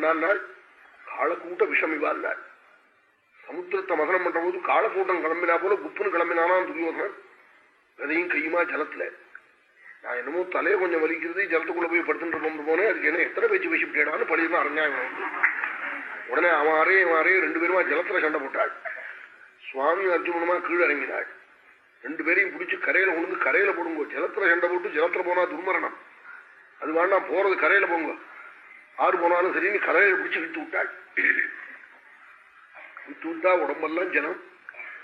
பண்ணான்னாள் காலக்கூட்ட விஷம் இவாள்னாள் சமுத்திரத்தை மதனம் பண்ற போது காலக்கூட்டம் கிளம்பினா போல குப்புன்னு கிளம்பினானான் துரியோதனன். விதையும் கையுமா ஜலத்துல. நான் என்னமோ தலையை கொஞ்சம் வலிக்கிறது ஜலத்துக்குள்ள போய் படுத்துட்டு போனேன். அதுக்கு என்ன எத்தனை பேச்சு பேசி விட்டேடான்னு பழிதான் உடனே அவன் அரே அவன் ரெண்டு பேருமா ஜலத்துல சண்டை போட்டாள். சுவாமி அர்ஜுனமா கீழே இறங்கினாள். ரெண்டு பேரையும் பிடிச்சி கரையில கொண்டு கரையில போடுங்க. ஜலத்துல சண்டை போட்டு ஜலத்துல போனா துர்மரணம். அது வேண்டாம் போறது கரையில போங்க. ஆறு போனாலும் சரி நீ கரையில பிடிச்சி விட்டு விட்டாள் விட்டு விட்டா உடம்பெல்லாம் ஜனம்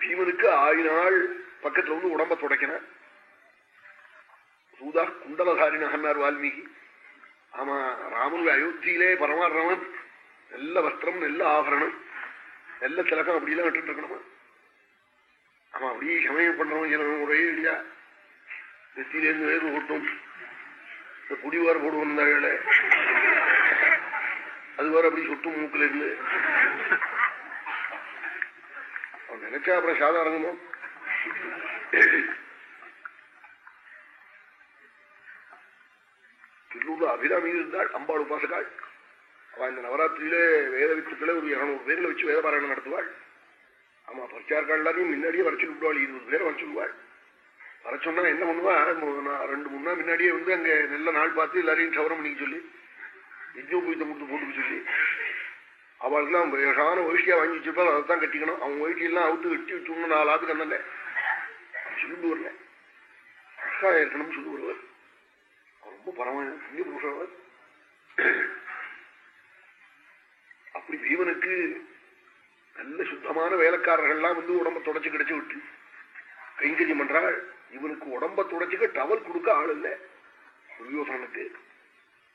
பீமனுக்கு ஆயினாள் பக்கத்துல வந்து உடம்ப துடைக்கின. சூதா குண்டலதாரினார் வால்மீகி. ஆமா ராமனுடைய அயோத்தியிலே பரமாடுறவன் நல்ல வஸ்திரம் நல்ல ஆபரணம். நல்ல திலகம் அப்படிலாம் விட்டுட்டு இருக்கணுமா? ஆமா அப்படியே சமயம் பண்றவன் ஜனம் ஒரே இல்லையா நெத்தியிலேருந்து வேறு ஓட்டும் இந்த போடுவோம் வேலை அது வேற அப்படி சுட்டும் மூக்கில் இருந்து. அவன் நினைச்சா அப்புறம் சாதாரணமோ திருநூறு அபிராமி இருந்தாள் அம்பாள் உபாசகாள். அவன் இந்த நவராத்திரியிலே வேத வித்துக்களை ஒரு இருநூறு பேர்ல வச்சு வேத பாராயணம் நடத்துவாள். ஆமா பரிச்சார்கள் எல்லாரையும் முன்னாடியே வரைச்சு விடுவாள் இருபது பேரை வரைச்சு விடுவாள். வர சொன்னா என்ன பண்ணுவா? ரெண்டு மூணு நாள் முன்னாடியே வந்து அங்க நல்ல நாள் பார்த்து எல்லாரையும் சவரம் பண்ணிக்க சொல்லி யஜ்னோபூயத்தை கொடுத்து போட்டுக்க சொல்லி. அவளுக்குலாம் வேஷான ஒழிச்சியா வாங்கி வச்சிருப்பா அதை தான் கட்டிக்கணும். அவங்க ஒழிச்சியெல்லாம் அவுட்டு வெட்டி வச்சுக்கணும் நாலு ஆத்துக்கு அந்த சொல்லிட்டு வரல இருக்கணும் சொல்லி வருவார். ரொம்ப பரவாயில்ல. புண்ணிய புருஷவர் அப்படி பீமனுக்கு நல்ல சுத்தமான வேலைக்காரர்கள்லாம் வந்து உடம்ப தொடச்சு கிடைச்சு விட்டு கைங்கரியம் பண்றாள். இவனுக்கு உடம்ப தொடச்சுக்க டவல் கொடுக்க ஆள் இல்லை. துரியோசனுக்கு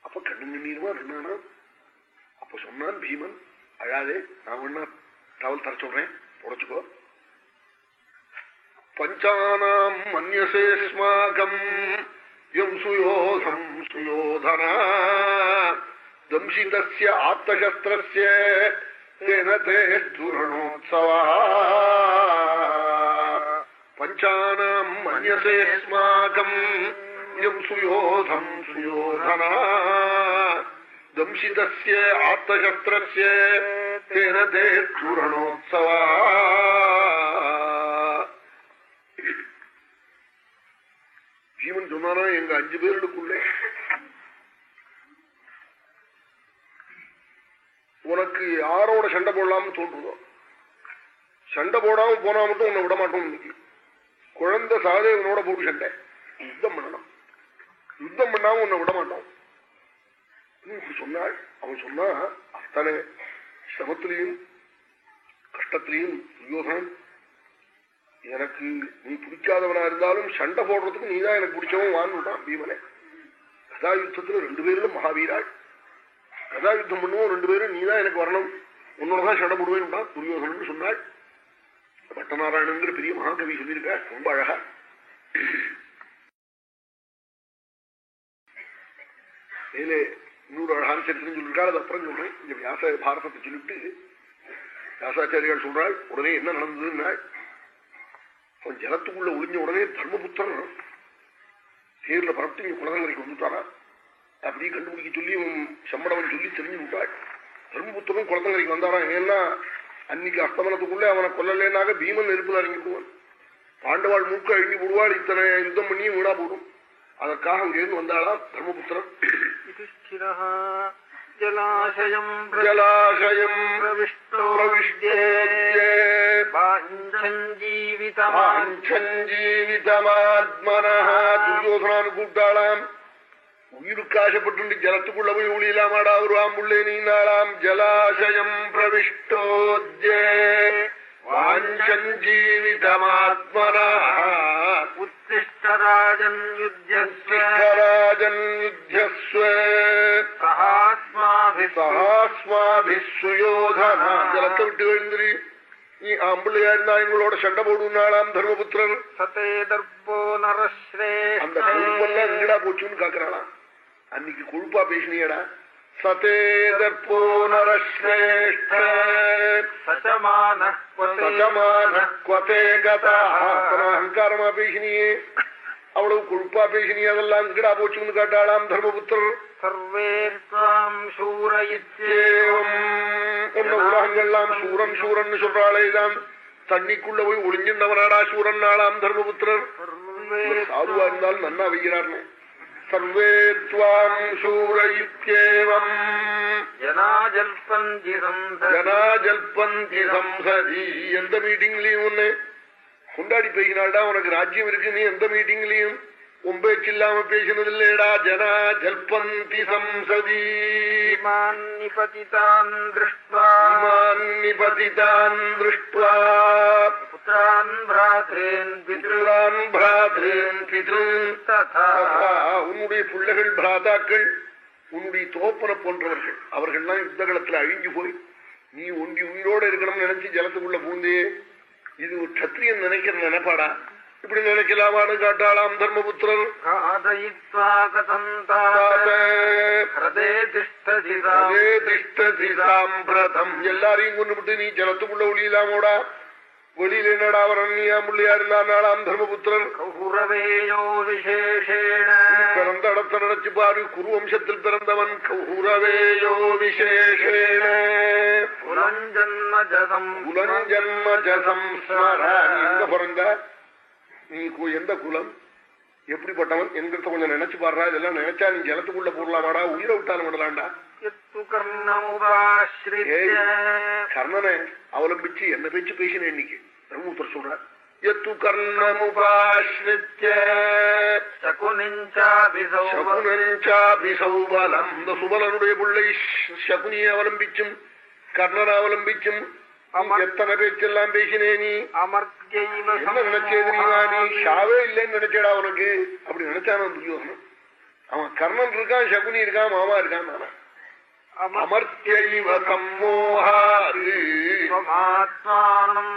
அப்ப கண்ணு நின்னிடுமா நின்னானா அப்ப சொன்னான் பீமன் அழாதே நான் வேணா டவல் தர சொல்றேன் புடச்சுக்கோ. பஞ்சானாம் மன்யசேஸ்மாகம் யம் சுயோகம் சுயோதனா. மன்யசேஸ்மாகம் யோகம் சுயோதம் சுயோதனா தம்சிதஸ்ய ஜீவன் சொன்னானா எங்க அஞ்சு பேருக்குள்ளே உனக்கு யாரோட சண்டை போடலாம்னு தோன்றுதோ? சண்டை போடாம போனா மட்டும் உன்னை விட மாட்டோம் இன்னைக்கு குழந்தை சாதேவனோட போட்டு சண்டை. யுத்தம் பண்ணணும். யுத்தம் பண்ணாம உன்னை விட மாட்டோம் இப்படி சொன்னாள் அவன் சொன்னா அத்தனை சிரமத்திலையும் கஷ்டத்திலையும் துரியோகன் எனக்கு நீ பிடிக்காதவனா இருந்தாலும் சண்டை போடுறதுக்கு நீதான் எனக்கு பிடிச்சவன் வாழ்ந்துட்டான் பீமனை. கதா யுத்தத்துல ரெண்டு பேரும் மகாவீராள். கதா யுத்தம் பண்ணுவோம் ரெண்டு பேரும் நீதான் எனக்கு வரணும். உன்னோடதான் சண்டை போடுவேன் துரியோகன் சொன்னாள். பட்டநாராயணங்கிற பெரிய மகாகவி சொல்லியிருக்க ரொம்ப அழகா. மேலே இன்னொரு அழகான சரித்திரம் சொல்லியிருக்காள் அது அப்புறம் சொல்றேன் இந்த வியாச பாரதத்தை சொல்லிட்டு வியாசாச்சாரியால் சொல்றாள் உடனே என்ன நடந்ததுன்னா அவன் ஜலத்துக்குள்ள ஒளிஞ்ச உடனே தர்மபுத்திரன் தேர்ல பரப்பிட்டு இங்க குலதங்கரைக்கு வந்துட்டாரா அப்படி கண்டுபிடிக்க சொல்லி சம்படவன் சொல்லி தெரிஞ்சு விட்டாள் தர்மபுத்திரன் குளத்தங்கரைக்கு வந்தாராம் ஏன்னா அன்னைக்கு அஸ்தமனத்துக்குள்ளே அவனை கொல்லலேனாக பீமன் நெருப்பு இறங்கிவிடுவான் பாண்டவாள் மூக்க அழுங்கி விடுவாள் இத்தனை யுத்தம் பண்ணியும் வீடா போடும் அதற்காக அங்கிருந்து வந்தாளாம் தர்மபுத்திரன் ஜலாசயம் ஜலாசயம் ஜீவிதமாத்மனா துரியோசனான்னு கூப்பிட்டாளாம் உயிருக்கு ஆசைப்பட்டு ஜலத்துக்குள்ள போய் ஒளியலாமாடா ஒரு ஆம்புள்ளே நீந்தாளாம். ஜலாசயம் பிரவிஷ்டோத்யே. வாஞ்சஞ்சீவிதமாத்மனா உத்திஷ்டராஜன் எங்களோட சண்டை போடுனாளாம் தர்மபுத்திரன். சதே தர்போ நரஸ்ரே அந்த கொழுப்பெல்லாம் எங்கடா போச்சுன்னு காக்குறாளாம். அன்னைக்கு கொழுப்பா பேசினியடா. சசமான சஜமான குவதே கதா அகங்காரமா பேசினியே அவ்வளவு கொழுப்பா பேசினி அதெல்லாம் கிடா போச்சுன்னு காட்டாளாம் தர்மபுத்திரர் सर्वे त्वाम् शूरयित्ये ஏவம் உன்ன உலகங்கள்லாம் சூரன் சூரன் சொல்றாளே தான் தண்ணிக்குள்ள போய் ஒளிஞ்சிருந்தவனாடா சூரன் நாளாம் தர்மபுத்திரர் सर्वे சாதுவா இருந்தாலும் நன்னா வைக்கிறார்னு சர்வே துவாம் சூரயித்யேவம் जना जल्पन्ति संसदि ஜனா ஜல்பந்தி சம்சதி எந்த மீட்டிங்லயும் ஒண்ணு கொண்டாடி பேசினால்டா உனக்கு ராஜ்யம் இருக்கு நீ எந்த மீட்டிங்லயும் உன் பேச்சில்லாம பேசினதில்லேடா ஜனா ஜல்பந்தி சம்சதிமான் நிபதிதான் திருஷ்டுவான் நிபதிதான் திருஷ்டுவா புத்திரான் பிராத்ரேன் பித்ருவான் பிராத்ரேன் பித்ரு ததா உன்னுடைய பிள்ளைகள் பிராதாக்கள் உன்னுடைய தோப்பன போன்றவர்கள் அவர்கள்லாம் யுத்த காலத்துல அழிஞ்சு போய் நீ ஒன்றி உயிரோடு இருக்கணும்னு நினைச்சு ஜலத்துக்குள்ள பூந்தே இது ஒரு சத்திரியன் நினைக்கிற நினைப்பாடா இப்படி நினைக்கலாமான்னு காட்டாளாம் தர்மபுத்திரன். எல்லாரையும் கொண்டுபிட்டு நீ ஜலத்துக்குள்ள ஒளியலாமோடா. வெளியில என்னடா வரணியா முள்ளியாருலா நாளாம் தர்மபுத்திரன். பிறந்த இடத்தை நினைச்சு பாரு குரு வம்சத்தில் பிறந்தவன் கௌரவேயோ விசேஷேண. புலஞ்சன்ம ஜசம் புலஞ்சன்ம ஜசம் பிறந்த நீ எந்த குலம்? எப்படிப்பட்டவன்? என்கிறத கொஞ்சம் நினைச்சு பாடுறா இதெல்லாம் நினைச்சா நீ ஜலத்துக்குள்ள போடலாமாடா? உயிரை விட்டாலும் விடலாண்டா கர்ணனை அவலம்பிச்சு என்ன பேச்சு பேசினேன் இன்னைக்கு? பிரம்மபுத்தர் சொல்றார். எத்து கர்ணமுபாஸ்ரித்தகுனஞ்சாபிசௌபலம் இந்த சுபலனுடைய பிள்ளை சகுனியை அவலம்பிச்சும் கர்ணனை அவலம்பிச்சும் எத்தனை பேச்செல்லாம் பேசினே நீ? என்ன நினைச்சது நீ? ஷாவே இல்லைன்னு நினைச்சடா உனக்கு. அப்படி நினைச்சான துரியோகன் அவன் கர்ணன் இருக்கான் சகுனி இருக்கான் மாமா இருக்கான் நானா அமர்த்தியைவ சம்மோகாது ஆத்மானம்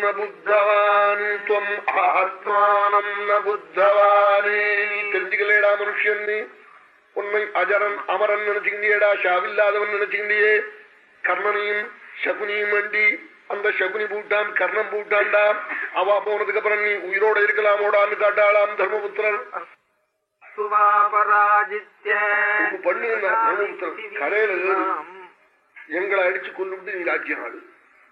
ந புத்தவான் ஆத்மானம் ந புத்தவானே உண்மை அஜரன் அமரன் நினைச்சுக்கிண்டியடா ஷாவில்லாதவன் நினைச்சுக்கிண்டியே கர்ணனையும் சகுனியும் வண்டி அந்த சகுனி பூட்டான் கர்ணம் பூட்டான்டா. அவா போனதுக்கு அப்புறம் நீ உயிரோட இருக்கலாமோடான்னு காட்டாளாம் தர்மபுத்திரன். எங்களை அடிச்சு கொண்டு நீ ராஜ்யம் ஆடு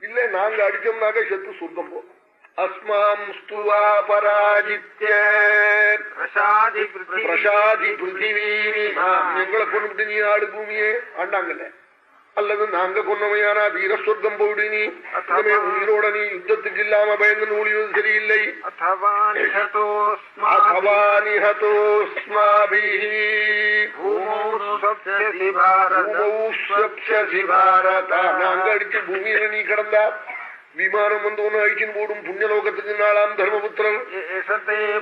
இல்ல நாங்க அடிச்சோம்னாக்க செத்து சொர்க்கம் போகும். ഞങ്ങളെ കൊണ്ടുവിട്ട് നീ നാട് ഭൂമിയെ ആണ്ടാങ്കല്ലേ அல்லது நாங்க கொன்னமையானா வீரஸ்வர்க்கம் போடு நீ உயிரோட நீ யுத்தத்துக்கு இல்லாம பயந்து நூலிவது சரியில்லை நாங்க அடிச்சு பூமியில நீ கிடந்தா വിമാനം എന്തോന്ന് അയച്ചു പോടും പുണ്യലോകത്തിന് നാളാം ധർമ്മപുത്രൻ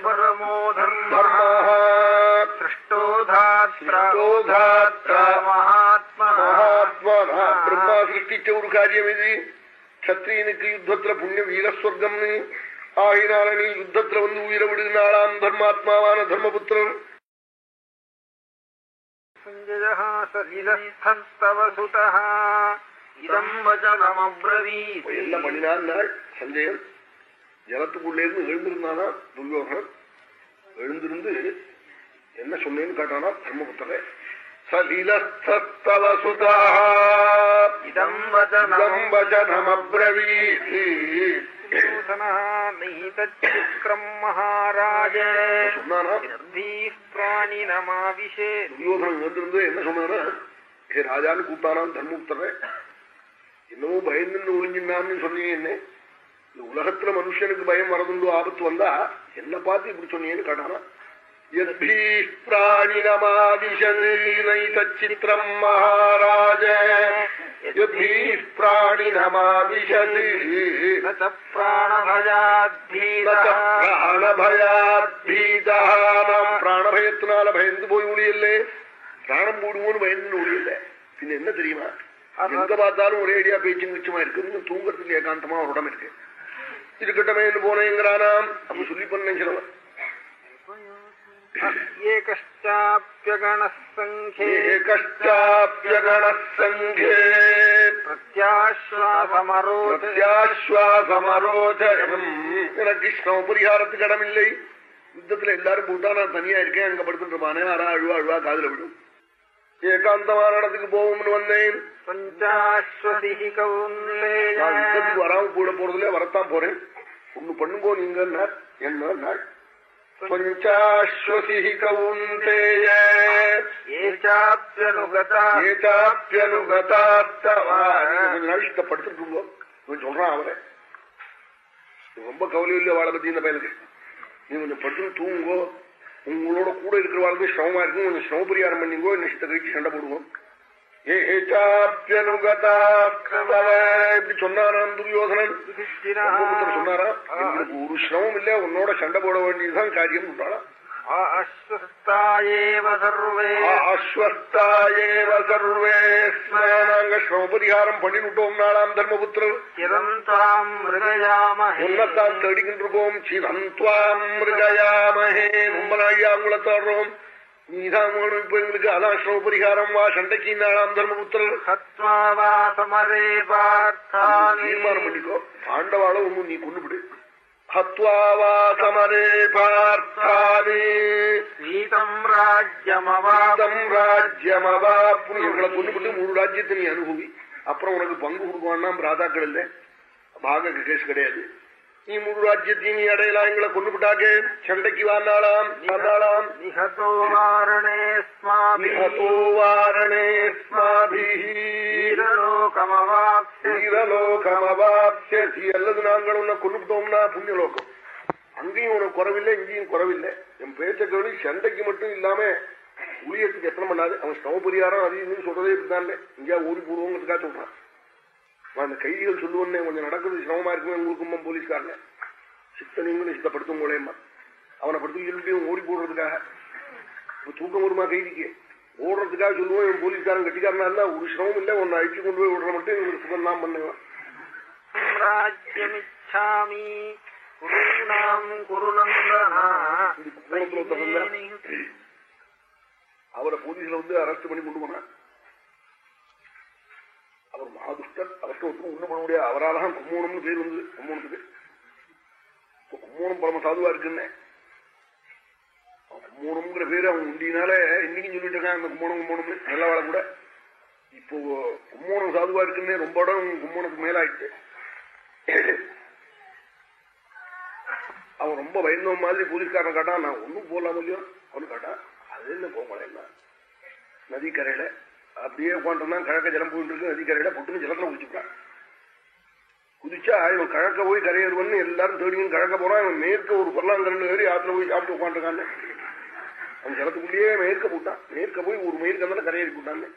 ബ്രഹ്മ സൃഷ്ടിച്ച ഒരു കാര്യം ഇത് ക്ഷത്രിയനുക്ക് യുദ്ധത്തിലെ പുണ്യ വീരസ്വർഗം ആയിനാളനി യുദ്ധത്തിലെ വന്ന് ഉയരവിടുന്ന ആളാം ധർമാത്മാവാണ് ധർമ്മപുത്രൻ സഞ്ജയ സലിലസ്ഥ இதம் வச்சனமப்ரவீத் என்ன பண்ணினான் சஞ்சயன் ஜலத்துக்குள்ளே இருந்து எழுந்திருந்தானா துரியோகன் எழுந்திருந்து என்ன சொன்னேன்னு கேட்டானா தர்மபுத்தரை சதிலஸ்தலசுதாஹீதம் மகாராஜிணமாவிஷே துரியோகன் எழுந்திருந்து என்ன சொன்னானா? ஹே ராஜான்னு கூப்பிட்டானான் தர்மபுத்தரை என்னவோ பயந்துன்னு ஒளிஞ்சினான்னு சொன்னீங்க என்ன இந்த உலகத்துல மனுஷனுக்கு பயம் வரதுண்டு ஆபத்து வந்தா என்ன பார்த்து இப்படி சொன்னீங்கன்னு கேட்டானா. ித்திரம் மகாராஜ. நாம் பிராணபயத்தினால பயந்து போய் ஒளியல்லே. பிராணம் போடுவோன்னு பயந்து ஒளியல்ல. பின்ன என்ன தெரியுமா? எங்க பார்த்தாலும் ஒரே ஐடியா பேச்சும் மிச்சமா இருக்கு. தூங்கறதுக்கு ஏகாந்தமா ஒரு இடம் இருக்கு. இருக்கட்டமே போனேங்கிறானாம். அப்ப சொல்லி பண்ண சிலவன். ஸ்னவ பரிகாரத்துக்கு இடமில்லை யுத்தத்துல எல்லாரும் கூட்டா நான் தனியா இருக்கேன். அங்க படுத்துட்டு இருப்பானே. அரா அழுவா அழுவா காதுல விடும். ஏகாந்தமான இடத்துக்கு போவோம்னு வந்தேன். யுத்தத்துக்கு வராம கூட போறதுல வரத்தான் போறேன். ஒண்ணு பண்ணுங்கோ நீங்க என்ன? நாள்? பஞ்சாஸ்வசி கொஞ்ச நாள் இஷ்டப்படுத்திட்டு இவன் சொல்றான் அவரை. ரொம்ப கவலை இல்லை வாழை பத்தி இந்த பயலுக்கு நீ கொஞ்சம் படுத்து தூங்குங்கோ. உங்களோட கூட இருக்கிற வாழ்க்கை சிரமமா இருக்கும். கொஞ்சம் சிரம பரிகாரம் பண்ணிங்கோ என்ன இஷ்ட கழிச்சு சண்டை போடுவோம் இப்படி சொன்னாராம் துரியோதனன். சொன்னாரா? எங்களுக்கு ஒரு சிரமம் இல்ல உன்னோட சண்டை போட வேண்டியதுதான் காரியம் சொல்றாளா நாங்க சிரம பரிகாரம் பண்ணிவிட்டோம் நாளாம் தர்மபுத்திரர். உன்னத்தான் தேடிக்கிட்டு இருக்கோம் சிவந்த்வாம் மிருகயாமஹே ரொம்ப நாழியா உங்களை தேடுறோம் நீதான் இப்ப எங்களுக்கு அதான் சிரம பரிகாரம் வா சண்டைக்கு நாளாம் தர்மபுத்திரர். தீர்மானம் பண்ணிக்கோ. பாண்டவாள ஒண்ணு நீ கொண்டுபிடு. ஹத்வாவா சமரே பார்த்தானே சீதம் ராஜ்யமவாதம் தம் ராஜ்யமவாப்னு இவங்களை கொண்டுபிட்டு முழு ராஜ்யத்தை நீ அனுபவி அப்புறம் உனக்கு பங்கு கொடுக்குவான்னா ராதாக்கள் இல்ல. பாக கேஸ் கிடையாது. நீ முழு ராஜ்யத்தையும் நீ அடையலாம் எங்களை சண்டைக்கு நிஹதோ வாரணே ஸ்மாபிஹி வீரலோகமவாப்ஸ்ய வீரலோகமவாப்ஸ்யசி அல்லது நாங்கள் உன்னை கொண்டுட்டோம்னா புண்ணியலோகம். அங்கேயும் உனக்கு குறவில்லை இங்கேயும் குறவில்லை. என் பேச்ச சண்டைக்கு மட்டும் இல்லாம ஊழியத்துக்கு எத்தனை பண்ணாது? அவன் ஸ்டவ பரிகாரம் அது இதுன்னு சொல்றதே இப்படிதான் இங்கேயா ஓடி போடுவோங்கிறதுக்காக சொல்றான். அந்த கைதிகள் சொல்லுவேன்னே கொஞ்சம் நடக்கிறது சிரமமா இருக்குமே உங்களுக்கும் போலீஸ்காரங்க சித்த நீங்களும் சித்தப்படுத்தும் போலேம்மா அவனை படுத்து சொல்லிட்டு ஓடி போடுறதுக்காக. இப்ப தூக்கம் வருமா கைதிக்கு? ஓடுறதுக்காக சொல்லுவோம் இவன் போலீஸ்காரன் கட்டிக்காரனா இருந்தா ஒரு சிரமம் இல்லை உன்னை அழிச்சு கொண்டு போய் விடுற மட்டும் இவங்களுக்கு சுகம் தான் பண்ணுவான். ராஜ்யமிச்சாமி. அவரை போலீஸ்ல வந்து அரெஸ்ட் பண்ணி கொண்டு போனார் அவர் மகாதுஷ்டர் அவர்கிட்ட ஒருத்தரும் ஒண்ணும் பண்ண முடியாது. அவரால் தான் கும்போணம்னு பேர் வந்து கும்மோணத்துக்கு கும்மோணம் பரம சாதுவா இருக்குன்னு. கும்மோணம்ங்கிற பேரு அவன் உண்டினால இன்னைக்கும் சொல்லிட்டு இருக்கான் அந்த கும்மோணம் கும்போணம்னு நல்ல வாழ கூட. இப்போ கும்போணம் சாதுவா இருக்குன்னே ரொம்ப இடம் கும்மோணத்துக்கு மேலாயிட்டு. அவன் ரொம்ப பயந்தவன் மாதிரி போலீஸ்காரன் கேட்டான். நான் ஒன்னும் போடலாம் இல்லையோ? அவனு கேட்டான். அது என்ன போக நதிக்கரையில அப்படியே உட்காந்துருந்தான் கழக்க ஜலம் போயிட்டு இருக்கு நதிக்கரையில புட்டுன்னு ஜலத்துல குதிச்சுட்டான் குதிச்சா இவன் கழக்க போய் கரையேறுவன்னு எல்லாரும் தேடியும் கழக்க போறான் இவன் மேற்க ஒரு பொருளாங்கரண்டு ஏறி ஆத்துல போய் சாப்பிட்டு உட்காந்துருக்கான்னு அவன் ஜலத்துக்குள்ளேயே மேற்க போட்டான். மேற்க போய் ஒரு மேற்கு இருந்தாலும் கரையேறி போட்டான்னு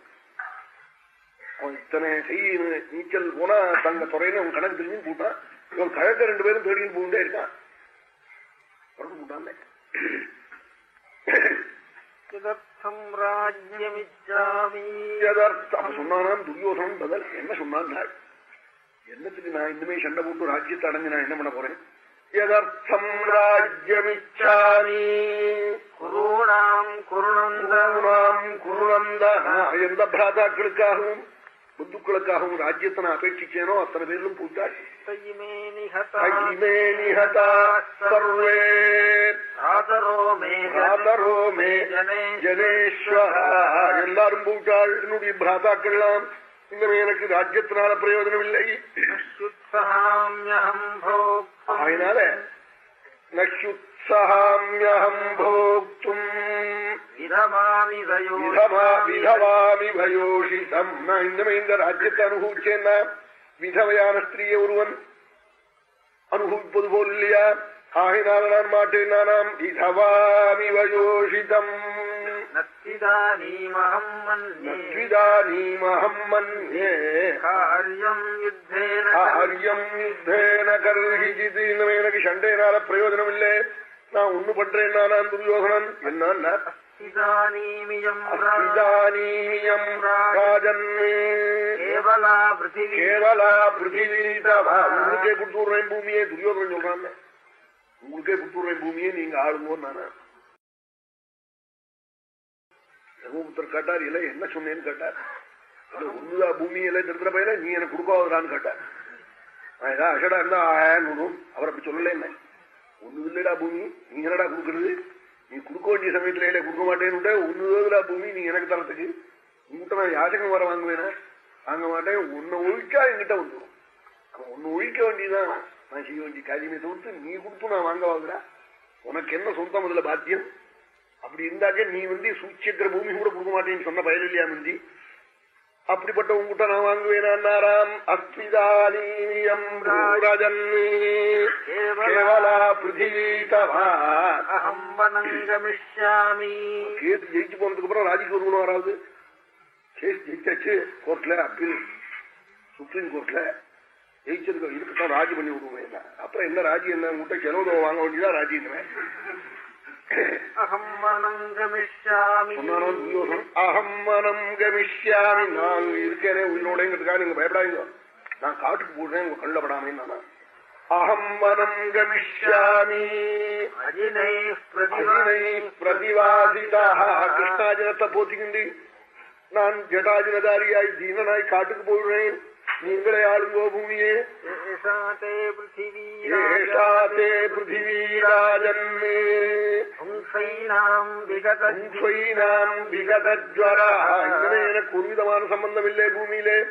அவன் இத்தனை கை நீச்சல் போனா தங்க துறையில அவன் கணக்கு தெரிஞ்சு போட்டான். இவன் கழக்க ரெண்டு பேரும் தேடின்னு போயிட்டே இருக்கான். புறத்து போட்டான். சொன்னானாம் துரியோசனம் பதில் என்ன சொன்னான் என்னத்துக்கு நான் இனிமே சண்டை போட்டு ராஜ்யத்தை அடைஞ்சு நான் என்ன பண்ண போறேன் எதர்த்தம் ராஜ்யமிச்சாமி குருணாம் எந்த பிராதாக்களுக்காகவும் புத்துக்களுக்காகவும் ராஜ்யத்தை நான் அபேட்சிச்சேனோ அத்தனை பேரிலும் ஜனேஸ்வர எல்லாரும் போட்டாள் என்னுடைய பிராதாக்கள்லாம் இன்னும் எனக்கு ராஜ்யத்தினால பிரயோஜனம் இல்லை அதனால நக்ஷுத்சகாமியம் போக்தும் விதமாமி தயோ விதமா விதவாமி பயோஷிதம் நான் இன்னுமே இந்த ராஜ்யத்தை அனுபவிச்சேன்னா விதவையான ஸ்திரீயை ஒருவன் அனுபவிப்பது போல் இல்லையா ஆகினால நான் மாட்டேன் நானாம் விதவாமி வயோஷிதம் நத்திதானீமஹம் மன்யே நத்விதானீமஹம் கேவலா பிருத்திவி கேவலா பிருத்திவீதவா உங்களுக்கே கொடுத்துடுறேன் பூமியே துரியோதனன் சொல்றான் உங்களுக்கே கொடுத்துடுறேன் பூமியே நீங்க ஆளுங்கன்னு நானே கேட்டார் இல்ல என்ன சொன்னேன்னு கேட்டார் ஒண்ணுதா பூமி எல்லாம் திருத்துற பையல நீ எனக்கு கொடுக்காதான்னு கேட்டார் நான் ஏதாவது அஷடா இருந்தா ஆயான்னு அவர் அப்படி சொல்லல என்ன ஒண்ணு இல்லடா பூமி நீ என்னடா கொடுக்கறது நீ கொடுக்க வேண்டிய சமயத்துல இல்ல கொடுக்க மாட்டேன்னு ஒண்ணுதா பூமி நீ எனக்கு தரத்துக்கு. உங்ககிட்ட நான் யாசகம் வர வாங்குவேனா? வாங்க மாட்டேன் உன்னை ஒழிச்சா என்கிட்ட வந்துடும் உன்னை ஒழிக்க வேண்டியதான் நான் செய்ய வேண்டிய காரியமே தவிர்த்து நீ கொடுத்து நான் வாங்க வாங்குறா. உனக்கு என்ன சொந்தம் அதுல பாத்தியம்? அப்படி இருந்தாக்க நீ வந்து சூச்சியக்கிற பூமி கூட கொடுக்க மாட்டேன்னு சொன்ன பயன் இல்லையா அப்படிப்பட்ட உங்ககிட்ட நான் வாங்குவேனாராம் அஸ்மிதானீயம் ராஜன் கேவலா கேஸ் ஜெயிச்சு போனதுக்கு அப்புறம் ராஜிக்கு வருவனும் வராது. கேஸ் ஜெயிச்சாச்சு கோர்ட்ல அப்பீல். சுப்ரீம் கோர்ட்ல ஜெயிச்சதுக்கு இதுக்குத்தான் ராஜி பண்ணி விடுவேன் அப்புறம் என்ன ராஜி என்ன? உங்ககிட்ட செலவு வாங்க வேண்டியதான் ராஜி அகம் சொன்னானோ துரியோசனம் அகம் மனம் கமிஷ்யாமி நான் இருக்கேனே உயிரோடங்கிறதுக்காக நீங்க பயப்படாதீங்க நான் காட்டுக்கு போடுறேன் உங்க கண்ணில் படாமே நானா அகம் மனம் அஜினை அகிலை பிரதிவாசிதா கிருஷ்ணாஜனத்தை போத்திக்கிண்டு நான் ஜடாஜனதாரியாய் தீனனாய் காட்டுக்கு போடுறேன் நீங்களே ஆளுங்கோ பூமியே. எனக்கு ஒரு விதமான சம்பந்தம் இல்லை பூமியிலே.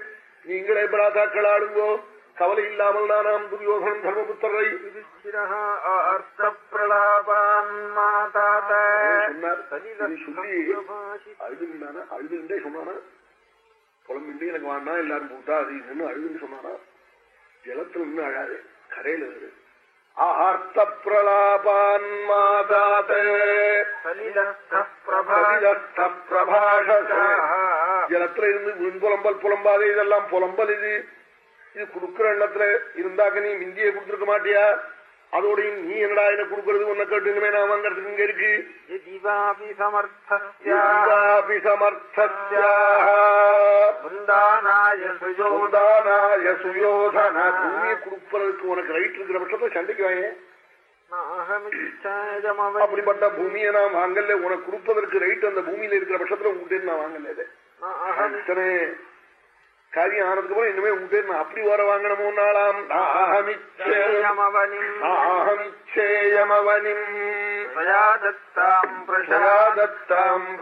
நீங்களே பிராதாக்கள் ஆளுங்கோ. கவலை இல்லாமல் நானாம் துரியோகனம் தர்மபுத்தரை சொன்னார் அழுதுண்டானா அழுதுண்டே சொன்னானா? புலம்பிண்டு எனக்கு வாண்டா எல்லாரும் போட்டா அது இதுன்னு அழுதுன்னு சொன்னானா ஜலத்துல நின்று அழாது கரையில இரு. ஆர்த்த பிரலாபான் ஜலத்துல இருந்து புலம்பல் புலம்பாதே இதெல்லாம் புலம்பல் இது. இது கொடுக்கிற எண்ணத்துல இருந்தாக்க நீ மிந்தியை கொடுத்துருக்க மாட்டியா? அதோடையும் நீ என்னடா என்ன கொடுக்கறது? உன்னை கேட்டுமே நான் வாங்கறதுக்கு இங்க இருக்கு. கொடுப்பதற்கு உனக்கு ரைட் இருக்கிற பட்சத்துல சண்டைக்கு வாங்க அப்படிப்பட்ட பூமியை நான் வாங்கல. உனக்கு கொடுப்பதற்கு ரைட் அந்த பூமியில இருக்கிற பட்சத்துல உங்ககிட்ட நான் வாங்கல காரியம் ஆனதுக்கு அப்புறம் இனிமே உங்ககிட்ட நான் அப்படி வர வாங்கணுமோ நாளாம்? ஆஹமிச்சேயமவனிம்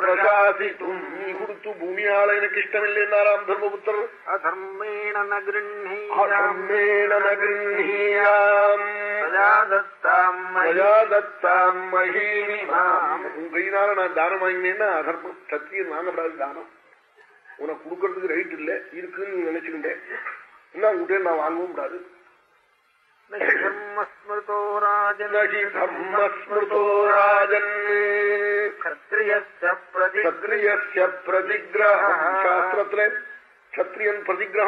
பிரசாசித்தும் நீ கொடுத்து பூமியால எனக்கு இஷ்டமில்லை என்றாராம் தர்மபுத்தர் அதர்மேண ந கிருண்ணீயாம் அகர்மேண ந கிருண்ணீயாம். பிரயாதத்தாம் பிரஜாதத்தாம் மகீமிமாம். உன் கையினால நான் தானம் வாங்கினேன்னா அதர்மம் சத்தியம் வாங்கப்படாது தானம். உனக்கு கொடுக்கறதுக்கு ரைட் இல்ல இருக்குன்னு நீ நினைச்சுக்கிட்டேன் என்ன உங்ககிட்ட நான் வாங்கவும் கூடாது. சத்திரியஸ்ய பிரதிகிரகம்.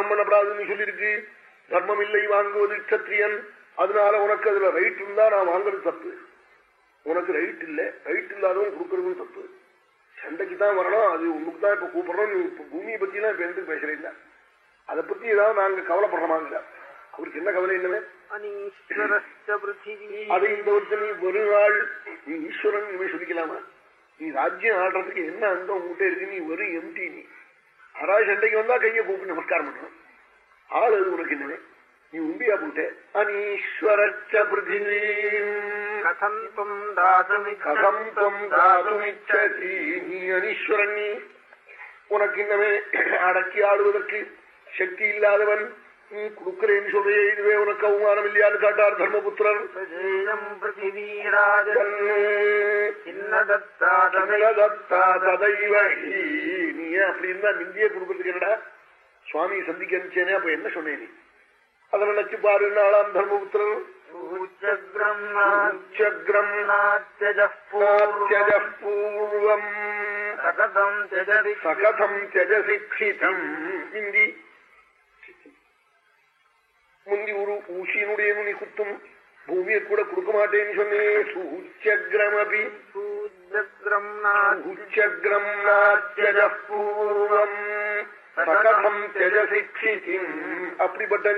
பண்ணப்படாதுன்னு சொல்லியிருக்கு. தர்மம் இல்லை வாங்குவது சத்திரியன் அதனால உனக்கு அதுல ரைட் இருந்தா நான் வாங்குறது தப்பு. உனக்கு ரைட் இல்ல ரைட் இல்லாதவன் கொடுக்கறதும் தப்பு. சண்டைக்கு தான் வரணும். அது உனக்கு தான் இப்ப கூப்பிடுறோம் நீ இப்ப பூமியை பத்தி எல்லாம் இப்ப எதுக்கு பேசுறீங்க அதை பத்தி ஏதாவது நாங்க கவலைப்படுறோமாங்க அவருக்கு என்ன கவலை என்னவே அதை இந்த ஒருத்தர் நீ ஒரு நாள் நீ ஈஸ்வரன் இனிமே சொல்லிக்கலாமா? நீ ராஜ்யம் ஆடுறதுக்கு என்ன அந்தம் உங்ககிட்ட இருக்கு? நீ வெறும் எம்டி நீ. யாராவது சண்டைக்கு வந்தா கையை கூப்பிட்டு நமஸ்காரம் பண்ணணும். ஆள் அது உனக்கு என்னவே நீ உண்டியா போட்ட. அனீஸ்வரச்ச பிருத்திவீம் கதம் தும் தாசமி கதம் துவம் தாதுமிச்சதி நீ அனீஸ்வரன் நீ உனக்கு இன்னமே அடக்கி ஆடுவதற்கு சக்தி இல்லாதவன் நீ கொடுக்கிறேன்னு சொல்றியே இதுவே உனக்கு அவமானம் இல்லையான்னு காட்டார் ஹி. நீ ஏன் அப்படி இருந்தா நிந்திய கொடுக்கறதுக்கு என்னடா சுவாமியை சந்திக்க அனுப்பிச்சேனே அப்ப என்ன சொன்னேன் நீ அதை நினைச்சு நாளாம் பூர்வம் சகதம் தியஜதி சகதம் தியஜசி க்ஷிதம் இந்தி முந்தி ஒரு ஊசியினுடைய நுனி குத்தும் பூமியை கூட கொடுக்க மாட்டேன்னு சொன்னேன் சூச்சக்ரமபி சூச்சக்ரம் பூர்வம் சகதம் அப்படிப்பட்ட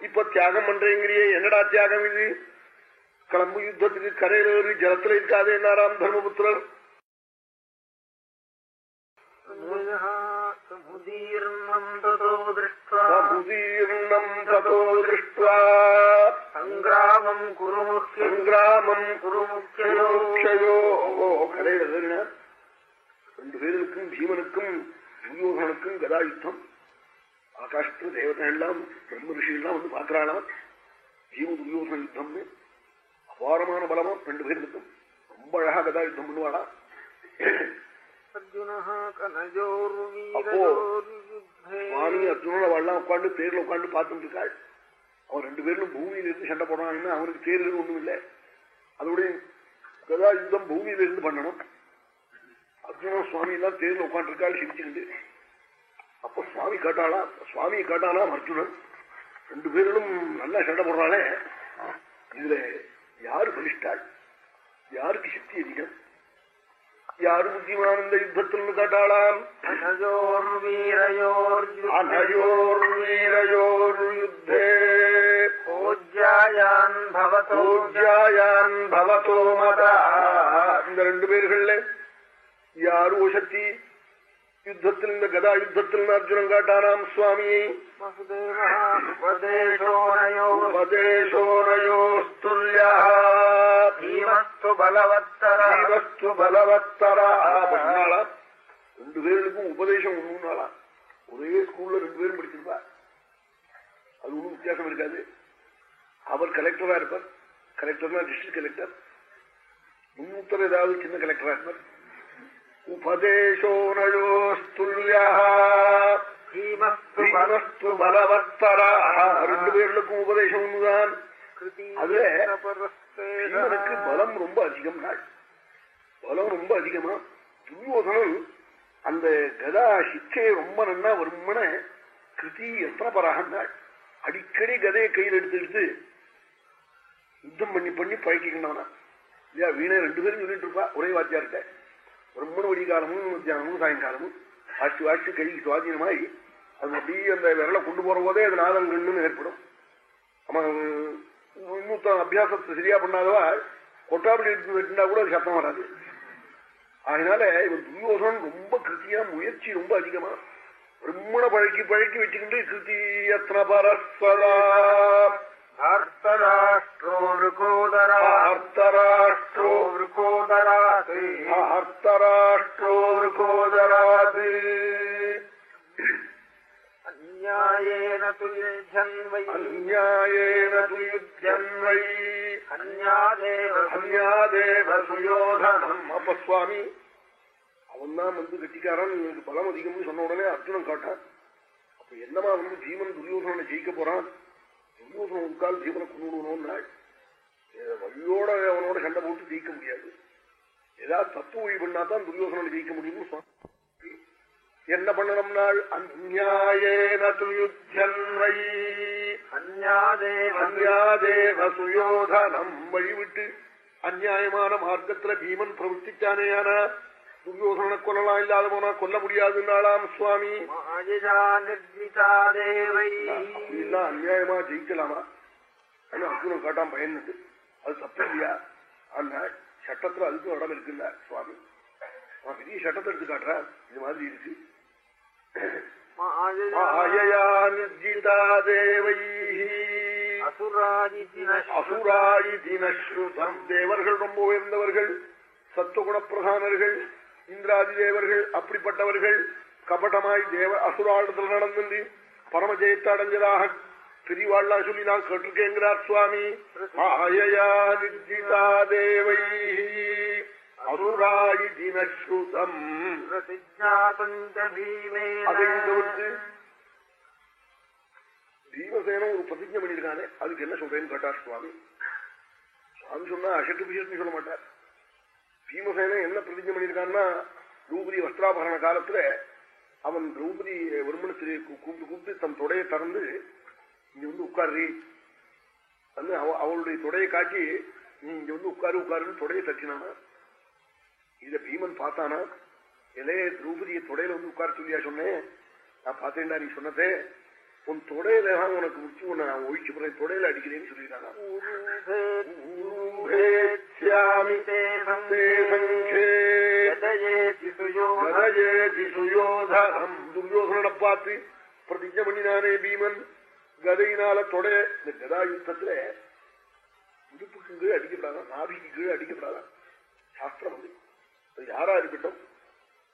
இப்ப தியாகம் பண்றேங்கிறியே என்னடா தியாகம் இது? கிளம்பு யுத்தத்துக்கு கரையில ஒரு ஜலத்துல இருக்காதே நாராம் தர்மபுத்திரர். சங்கிராமம் குரு சங்கிராமம் குரு முக்கியோ கரையில ரெண்டு பேருக்கும் பீமனுக்கும் துரியோகனுக்கும் கதா யுத்தம் ஆகாஷத்துல தேவதைகள்லாம் பிரம்ம ரிஷிகள்லாம் வந்து பாக்குறாளாம் ஜீவ துரியோசன யுத்தம்னு. அபாரமான பலமா ரெண்டு பேர் இருக்கும். ரொம்ப அழகா கதா யுத்தம் பண்ணுவாளா. அப்போ சுவாமி அர்ஜுனோட வாழலாம் உட்காந்து தேர்ல உட்காந்து பார்த்துட்டு இருக்காள். அவன் ரெண்டு பேரும் பூமியில இருந்து சண்டை போடுறான்னு அவனுக்கு தேர்தல் ஒண்ணும் இல்லை. அதோடய கதா யுத்தம் பூமியில இருந்து பண்ணணும். அர்ஜுன சுவாமி எல்லாம் தேர்ல உட்காந்துருக்காள் சிரிச்சுக்கிட்டு. அப்போ சுவாமி கேட்டாளா சுவாமியை கேட்டானா அர்ஜுனன்? ரெண்டு பேரிலும் நல்லா சண்டை போடுறாளே. இதுல யாரு பலிஷ்டாள்? யாருக்கு சக்தி அதிகம்? யாரு புத்திமானந்த யுத்தத்தில் கேட்டாளாம்? அனயோர் வீரையோர் அனயோர் வீரையோர் யுத்தே. பூஜ்யாயான் பவதோ பூஜ்யாயான் பவதோ மதா. இந்த ரெண்டு பேர்கள்ல யாரு சக்தி யுத்தத்தில் இந்த கதா யுத்தத்தில் அர்ஜுனன் காட்டானாம் சுவாமியை ரெண்டு பேருக்கும் உபதேசம் ஒண்ணுனாலா ஒரே ஸ்கூல்ல ரெண்டு பேரும் படிச்சிருப்பா அது ஒன்றும் வித்தியாசம் இருக்காது அவர் கலெக்டரா இருப்பார் கலெக்டர்னா டிஸ்ட்ரிக்ட் கலெக்டர் முன்னூத்தர் ஏதாவது சின்ன கலெக்டரா இருப்பார் உபதேசோ நயோஸ்துல்யா மனஸ்து பலவத்தரா ரெண்டு பேர்களுக்கும் உபதேசம் ஒண்ணுதான் அதுல இவனுக்கு பலம் ரொம்ப அதிகம் நாள் பலம் ரொம்ப அதிகமா துரியோதனன் அந்த கதா சிக்கையை ரொம்ப நன்னா வரும்மன கிருதி எத்தனை பராகன்னாள் அடிக்கடி கதையை கையில் எடுத்து எடுத்து யுத்தம் பண்ணி பண்ணி பழக்கிக்கணும் இல்லையா வீணை ரெண்டு பேரும் சொல்லிட்டு இருப்பா ஒரே வாத்தியா வாத்தியார்கிட்ட ரொம்ப வடிகாலமும் மத்தியானமும் சாயங்காலமும். ஆட்சி ஆட்சி கைக்கு சுவாதீனமாயி அது அப்படியே அந்த விரலை கொண்டு போற போதே அது நாதங்கன்னு ஏற்படும். இன்னும் அபியாசத்தை சரியா பண்ணாதவா கொட்டாப்படி எடுத்து வெட்டினா கூட அது சத்தம் வராது. அதனால இவன் துரியோசன் ரொம்ப கிருத்தியா முயற்சி ரொம்ப அதிகமா. பிரம்மண பழக்கி பழக்கி வச்சுக்கிட்டு கிருதி எத்தனை பரஸ்பரா हर्तराष्ट्रो वृकोदरा அர்த்தராஷ்டிரோ वृकोदरात् அர்த்தராஷ்டிரோ கோதராது अन्यायेन तु युध्यन् वै அந்நியாயேன துயுத்தியன் வை अन्यादेव அந்யாதேவ சுயோதனம் அப்ப சுவாமி அவன் தான் வந்து கட்டிக்காரன் இவனுக்கு பலம் அதிகம்னு சொன்ன உடனே அர்ஜுனன் காட்டான் அப்ப என்னமா வந்து ஜீவன் துரியோசனை ஜெயிக்க போறான் தொண்ணூறு முக்கால் ஜீவனை கொண்டுடணும்னாள் வழியோட அவனோட சண்டை போட்டு ஜெயிக்க முடியாது. ஏதாவது தப்பு வழி பண்ணாதான் துரியோசனை ஜெயிக்க முடியும்னு என்ன பண்ணணும்னால் அந்நாயேனுயோதனம் வழிவிட்டு அந்நியாயமான மார்க்கத்துல பீமன் பிரவர்த்திச்சானேயானா துரியோகனை கொல்லலாம் இல்லாத போனா கொல்ல முடியாதுன்னாலாம் சுவாமி. அப்படிலாம் அநியாயமா ஜெயிக்கலாமா? ஆனா அர்ஜுனன் காட்டாம பயந்துட்டு. அது தப்பு இல்லையா? ஆனா சட்டத்துல அதுக்கும் இடம் இருக்குல்ல சுவாமி. நான் பெரிய சட்டத்தை எடுத்து காட்டுறேன் இது மாதிரி இருக்கு. அசுராயி தினஸ்ருதம் தேவர்கள் ரொம்ப உயர்ந்தவர்கள் சத்துவகுண பிரதானர்கள் இந்திராதி தேவர்கள் அப்படிப்பட்டவர்கள் கபடமாய் தேவ அசுராடத்தில் நடந்து பரமஜயத்தை அடைஞ்சதாக பெரியவாழ்லா சொல்லி நான் கேட்டிருக்கேங்கிறார் சுவாமி. மாயையா நிஜிதா தேவை அசுராய் தினஸ்ருதம் அதையும் தவிர்த்து தீமசேனம் ஒரு பிரதிஜை பண்ணியிருக்கானே அதுக்கு என்ன சொல்றேன்னு கேட்டார் சுவாமி. சுவாமி சொன்னா அஷட்டு பிஷத்துன்னு சொல்ல மாட்டார். பீமசேனன் என்ன பிரதிஜை பண்ணியிருக்கான்னா திரௌபதி வஸ்திராபரண காலத்துல அவன் திரௌபதி வருமனத்திலே கூப்பிட்டு கூப்பிட்டு தன் தொடையை திறந்து இங்க வந்து உட்காரு வந்து அவ- அவளுடைய தொடையை காட்டி நீ இங்க வந்து உட்காரு உட்காருன்னு தொடையை தட்டினானா. இத பீமன் பார்த்தானா இளைய திரௌபதியை தொடையில வந்து உட்கார சொல்லியா சொன்னேன் நான் பார்த்தேன்டா நீ சொன்னதே. உன் தொடையில தான் உனக்கு முக்கியம் உன்னை ஒழிச்சு போறேன். தொடையில அடிக்கிறேன்னு சொல்லியிருக்காங்க. ऊरुभेत्स्यामि ते ते सङ्ख्ये கதயேதி சுயோதனம் கதயேதி சுயோதனம் துரியோதனனை பார்த்து பிரதிஜை பண்ணினானே பீமன் கதையினால தொடைய இந்த கதா யுத்தத்துல இடுப்புக்கு கீழே அடிக்கப்படாதான் நாபிக்கு கீழே அடிக்கப்படாதான் சாஸ்திரம் அது அது யாரா இருக்கட்டும்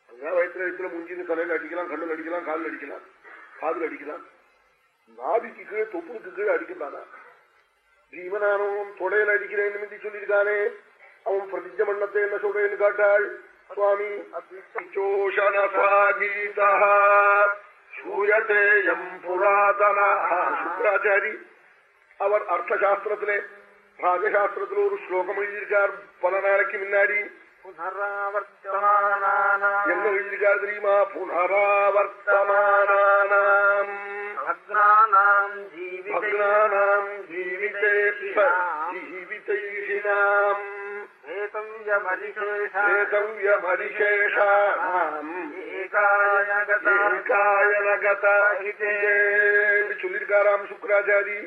அதுதான் வயத்துல வயத்துல முஞ்சின்னு தலையில அடிக்கலாம் கண்ணில் அடிக்கலாம் காலில் அடிக்கலாம் காதில் அடிக்கலாம் நாபிக்கு கீழே தொப்புளுக்கு கீழே அடிக்கப்படாதான் பீமனானவன் தொடையில அடிக்கிறேன்னு சொல்லியிருக்கானே. அவன் பிரதிஜ மன்னத்தை என்ன சொல்றேன்னு காட்டாள்? சுவாமி சோஷனசாகீதா சூயதேயம் புராதன. சுக்கராச்சாரி அவர் அர்த்தசாஸ்திரத்திலே ராஜசாஸ்திரத்துல ஒரு ஸ்லோகம் எழுதியிருக்கார் பல நாளைக்கு முன்னாடி. என்ன எழுதியிருக்கார் தெரியுமா? புனராவர்த்தமானானாம். भग्नानाम् जीविते भग्नानाम् जीविते जीवितैषिणाम् हेतव्यमधिशेषा ஏதவ்யமரிசேஷாம் ஏகாயனகதாஹிதே சொல்லியிருக்காராம் சுக்கராச்சாரி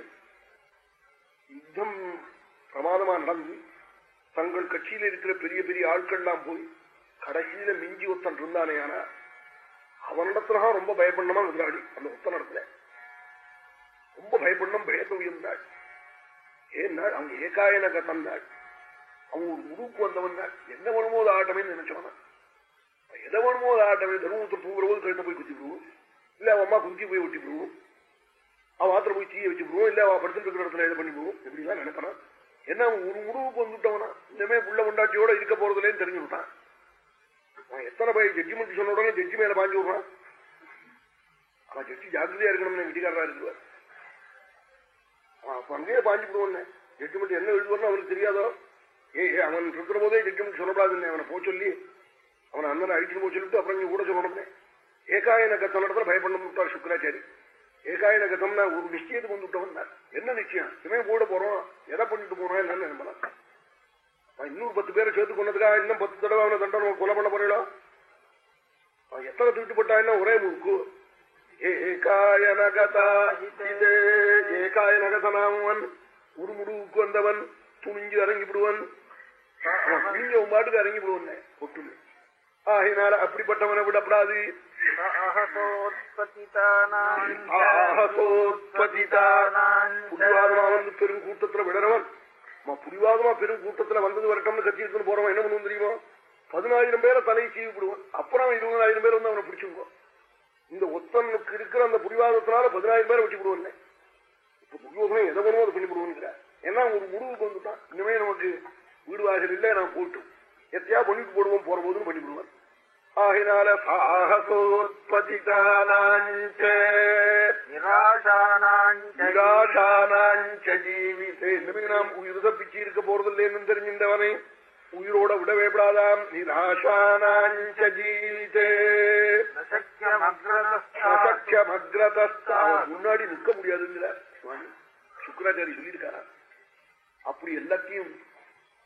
யுத்தம் பிரமாதமா நடந்து தங்கள் கட்சியில இருக்கிற பெரிய பெரிய ஆட்கள்லாம் போய் கடைசியில மிஞ்சி ஒத்தன் இருந்தானே ஆனா அவனிடத்துலதான் ரொம்ப பயப்படணுமா முதலாளி அந்த ஒத்த நடத்துல ரொம்ப பயப்படணும் பயக்க உயர்ந்தாள். ஏன்னாள் அவங்க ஏகாயன கத்தந்தாள் அவன் ஒரு முடுக்கு வந்தவன் தான். என்ன வேணுமோ அது ஆட்டமே நினைச்சவனா எதை வேணுமோ அது ஆட்டமே தருமபுரத்தை தூங்குற போது கழுத்தை போய் குத்தி விடுவோம். இல்ல அவன் அம்மா குந்தி போய் ஒட்டி விடுவோம். அவன் ஆத்திர போய் தீய வச்சு விடுவோம். இல்ல அவன் படுத்துட்டு இருக்கிற இடத்துல இதை பண்ணி விடுவோம் இப்படிலாம் நினைக்கிறான் என்ன அவன் ஒரு முடிவுக்கு வந்துட்டவனா? இனிமே புள்ள கொண்டாட்டியோட இருக்க போறதுலேன்னு தெரிஞ்சு விட்டான். அவன் எத்தனை போய் ஜட்ஜிமெண்ட் சொன்ன உடனே ஜட்ஜி மேல பாஞ்சு விடுறான். அவன் ஜட்ஜி ஜாக்கிரதையா இருக்கணும்னு வீட்டுக்காரரா இருக்குவார். அவன் அங்கேயே பாஞ்சு விடுவான் ஜட்ஜ்மெண்ட் என்ன எழுதுவார்னு அவனுக்கு தெரியாதோ? ஏ அவன் இருக்கிற போதே ஜட்ஜ்மெண்ட் சொல்லக்கூடாதுன்னு அவனை போ சொல்லி அவனை அண்ணன் அழிச்சுன்னு போய் சொல்லிட்டு அப்புறம் நீ கூட சொல்லணும்னே. ஏகாயன கத்தம் நடத்துல பயப்படணும் விட்டார் சுக்கராச்சாரி. ஏகாயன கத்தம்னா ஒரு நிச்சயத்துக்கு வந்துட்டவன் என்ன நிச்சயம்? இவன் கூட போறோம். எதை பண்ணிட்டு போறோம் என்னன்னு நம்பலாம் அவன் இன்னொரு பத்து பேரை சேர்த்து கொண்டதுக்காக இன்னும் பத்து தடவை அவனை தண்டனை கொலை பண்ண போறீங்களோ அவன் எத்தனை தூட்டுப்பட்டா என்ன ஒரே முழுக்கு ஏகாயனகதா இதே ஏகாயனகதனாமன் ஒரு முடிவுக்கு வந்தவன் துணிஞ்சு இறங்கி விடுவன் அவன் துணிஞ்ச உன் பாட்டுக்கு இறங்கி விடுவன் ஒட்டுமே. ஆகினால அப்படிப்பட்டவனை விடப்படாது. புடிவாதமா வந்து பெரும் கூட்டத்துல விடறவன். புடிவாதமா பெரும் கூட்டத்துல வந்தது வரட்டும்னு கட்சி எடுத்துன்னு போறவன் என்ன பண்ணுவோம் தெரியுமா? பதினாயிரம் பேரை தலையை சீவி விடுவான். அப்புறம் இருபதாயிரம் பேர் வந்து அவனை பிடிச்சுக்குவோம் இந்த ஒத்தனுக்கு இருக்கிற அந்த புடிவாதத்தினால பதினாயிரம் பேரை வச்சு விடுவான் இப்ப துரியோகனம் எதை வேணுமோ அதை பண்ணி விடுவோம் ஏன்னா ஒரு முடிவுக்கு வந்துட்டான். இனிமே நமக்கு வீடு வாசல் இல்லை நான் போட்டு எத்தையா பண்ணிட்டு போடுவோம் போற போதும் பண்ணி விடுவான் ஆகினால இனிமே நாம் உயிர் தப்பிச்சு இருக்க போறதில்லைன்னு தெரிஞ்சின்றவனை. உயிரோட விடவே விடாதாம் முன்னாடி நிற்க முடியாதுங்கிறார். சுக்கராச்சாரி சொல்லியிருக்காரா? அப்படி எல்லாத்தையும்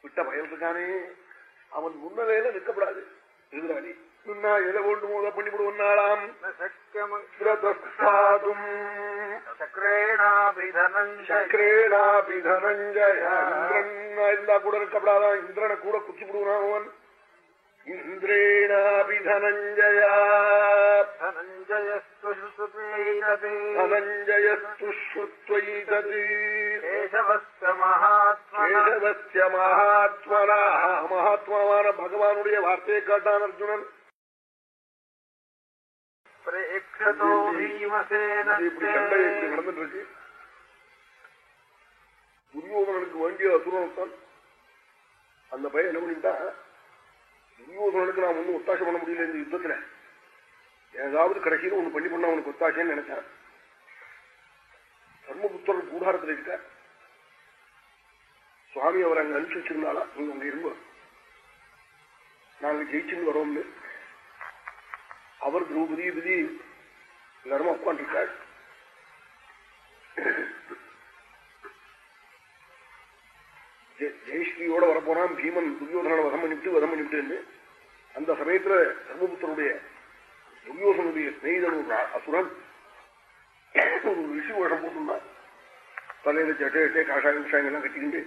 விட்ட பயந்துக்கானே அவன் முன்னிலையில நிற்கப்படாது. எதிராளி. முன்னா எதை நாளாம் கிரதஸ்தாதும் சக்கரேனாபி தனஞ்சய இந்திரன் இருந்தா கூட இருக்கப்படாதான் இந்திரனை கூட குத்தி விடுவான் அவன் இந்திரேணாபி தனஞ்சயா மகாத்மனா. மகாத்மாவான பகவானுடைய வார்த்தையை காட்டான் அர்ஜுனன். இப்படி துரியோதனனுக்கு வேண்டிய அசுரன் அந்த பையன் என்ன பண்ணிட்டா துரியோதனனுக்கு நான் ஒன்னும் ஒத்தாசை பண்ண முடியல இந்த யுத்தத்துல ஏதாவது கடைசியில் ஒண்ணு பண்ணி பண்ண அவனுக்கு ஒத்தாசைன்னு நினைச்சான் தர்மபுத்தர் கூடாரத்தில் இருக்க சுவாமி அவர் அங்க அனுப்பிச்சு வச்சிருந்தாளா? நீங்க அங்க இருங்க. நாங்க ஜெயிச்சுன்னு வரோம்னு. அவர் திரௌபதி விதி எல்லாருமா உட்காந்துருக்காள் ஜெயஸ்ரீயோட வரப்போனான் பீமன் துரியோதனனை வதம் பண்ணிவிட்டு வதம் பண்ணிவிட்டு அந்த சமயத்துல தர்மபுத்தருடைய துரியோசனுடைய ஸ்நேகிதன் ஒரு அசுரன் ஒரு ரிஷி வேஷம் போட்டிருந்தான் தலையில சட்டை எட்டே காஷாயம் விஷயங்கள்லாம் கட்டிக்கிட்டு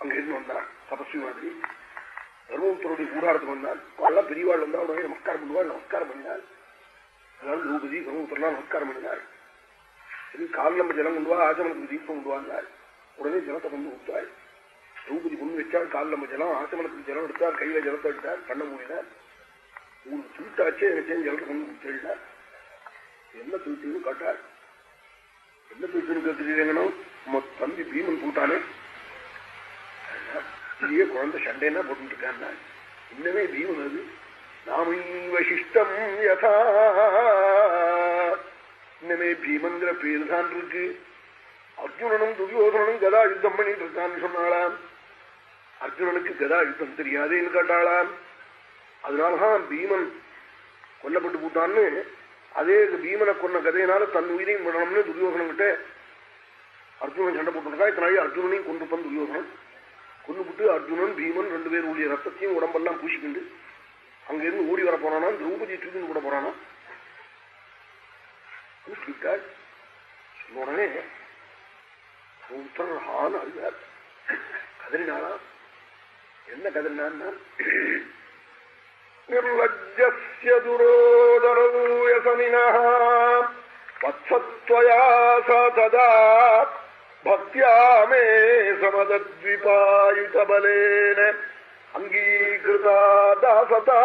அங்கிருந்து வந்தான் தபஸ்வி மாதிரி. தர்மபுத்தருடைய கூடாரத்துக்கு வந்தால் எல்லாம் பெரியவாள் வந்தா உடனே நமஸ்காரம் பண்ணுவாள் நமஸ்காரம் பண்ணினாள் அதனால திரௌபதி தர்மபுத்தரெல்லாம் நமஸ்காரம் பண்ணினாள் சரி கால் நம்ம ஜலம் கொண்டு வா ஆச்சமனத்துக்கு தீபம் கொண்டு வாங்கினாள் உடனே ஜலத்தை கொண்டு கொடுத்தாள். திரௌபதி கொண்டு வச்சால் கால் நம்ம ஜலம் ஆச்சமனத்துக்கு ஜலம் எடுத்தார் கையில ஜலத்தை எடுத்தார் பண்ண முடியினார் உங்களுக்கு தூட்டாச்சே எனக்கு ஜலத்தை கொண்டு விட்டுள்ளார் என்ன தூட்டுன்னு காட்டாள் என்ன தூட்டுன்னு கேட்டுறீங்கன்னு நம்ம தம்பி பீமன் கூட்டானே இங்கே குழந்தை சண்டைன்னா போட்டு இருக்கான்னா இன்னமே பீமன் அது நாமை வசிஷ்டம் யதா. இன்னமே பீமங்கிற பேர் தான் இருக்கு. அர்ஜுனனும் துரியோதனனும் கதா யுத்தம் பண்ணிட்டு இருக்கான்னு சொன்னாளாம். அர்ஜுனனுக்கு கதா யுத்தம் தெரியாதேன்னு கேட்டாளாம். அதனாலதான் பீமன் கொல்லப்பட்டு போட்டான்னு அதே பீமனை கொன்ன கதையினால தன் உயிரையும் விடணும்னு துரியோகனம் கிட்ட அர்ஜுனன் சண்டை போட்டுருக்கா இத்தனை அர்ஜுனனையும் கொண்டுப்பான் துரியோகனம் கொண்டுபிட்டு அர்ஜுனன் பீமன் ரெண்டு பேர் உடைய ரத்தத்தையும் உடம்பெல்லாம் பூசிக்கிண்டு அங்கிருந்து ஓடி வர போறானா? திரௌபதியை தூக்கின்னு கூட போறானா? சொல்லிட்டாள் சொன்ன உடனே உத்தரஹான்னு அழுதார் கதறினாளா என்ன கதறினான்னா నిర్లజ్జస్య దురోదరూయసనిన వత్సత్వయా సదా பக்தியாமே சமதத்விபாயுதபலேன அங்கீகிருதா தாசதா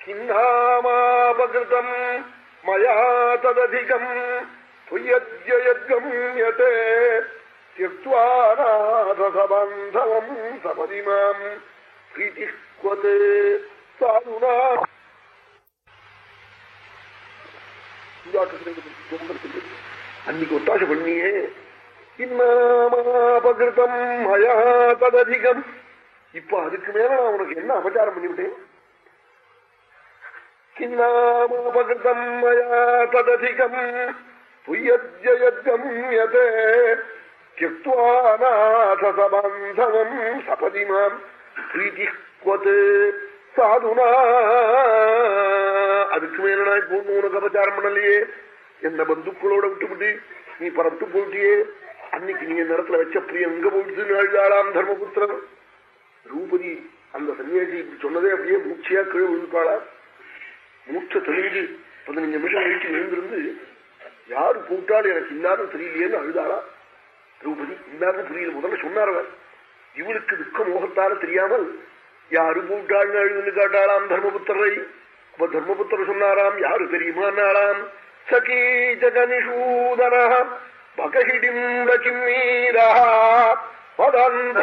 கிண்ணாமாபகிருதம் மயா தததிகம் துயத்யத்கம்யதே தியக்வாநாதசபாந்தவம் சபதிமாம். பிரீதிஹ்வதே சாருணா சூதாட்டத்திலிருந்து அன்னைக்கு ஒத்தாசை பண்ணியே. இன்னாமாபகிருத்தம் மயா தததிகம் இப்ப அதுக்கு மேல நான் உனக்கு என்ன அபச்சாரம் பண்ணிவிட்டேன்? கின்னாமாபகிருத்தம் மயா தததிகம் புயஜயத்கம்யதே தியக்வாநாதசபந்தவம் சபதிமாம். பிரீத்தி சாதுனா. அதுக்கு மேல நான் இப்போ உனக்கு அபச்சாரம் பண்ணலையே. எந்த பந்துக்களோட விட்டுவிட்டு நீ பரப்பிட்டு போயிட்டியே? அன்னைக்கு நீ நேரத்துல வச்ச பிரியம் எங்க போயிட்டு அழுதாளாம் தர்மபுத்திரன். ரூபதி அந்த சன்னியாசி சொன்னதே அப்படியே மூச்சையா கீழே விழுப்பாளா மூச்சை தெளிஞ்சு பதினஞ்சு நிமிஷம் கழிச்சு விழுந்திருந்து யாரு கூட்டாள் எனக்கு இன்னாரும் தெரியலையேன்னு அழுதாளா? திரௌபதி இன்னாரும் புரியல. முதல்ல சொன்னார் இவளுக்கு துக்க மோகத்தால தெரியாமல் யாரு கூட்டாள்னு அழுதுன்னு காட்டாளாம் தர்மபுத்தரை அப்ப தர்மபுத்திர சொன்னாராம் யாரு தெரியுமானாளாம் சகீ ஜகனிஷூதன பகஹிடிந்த கிம்மீரா பதந்த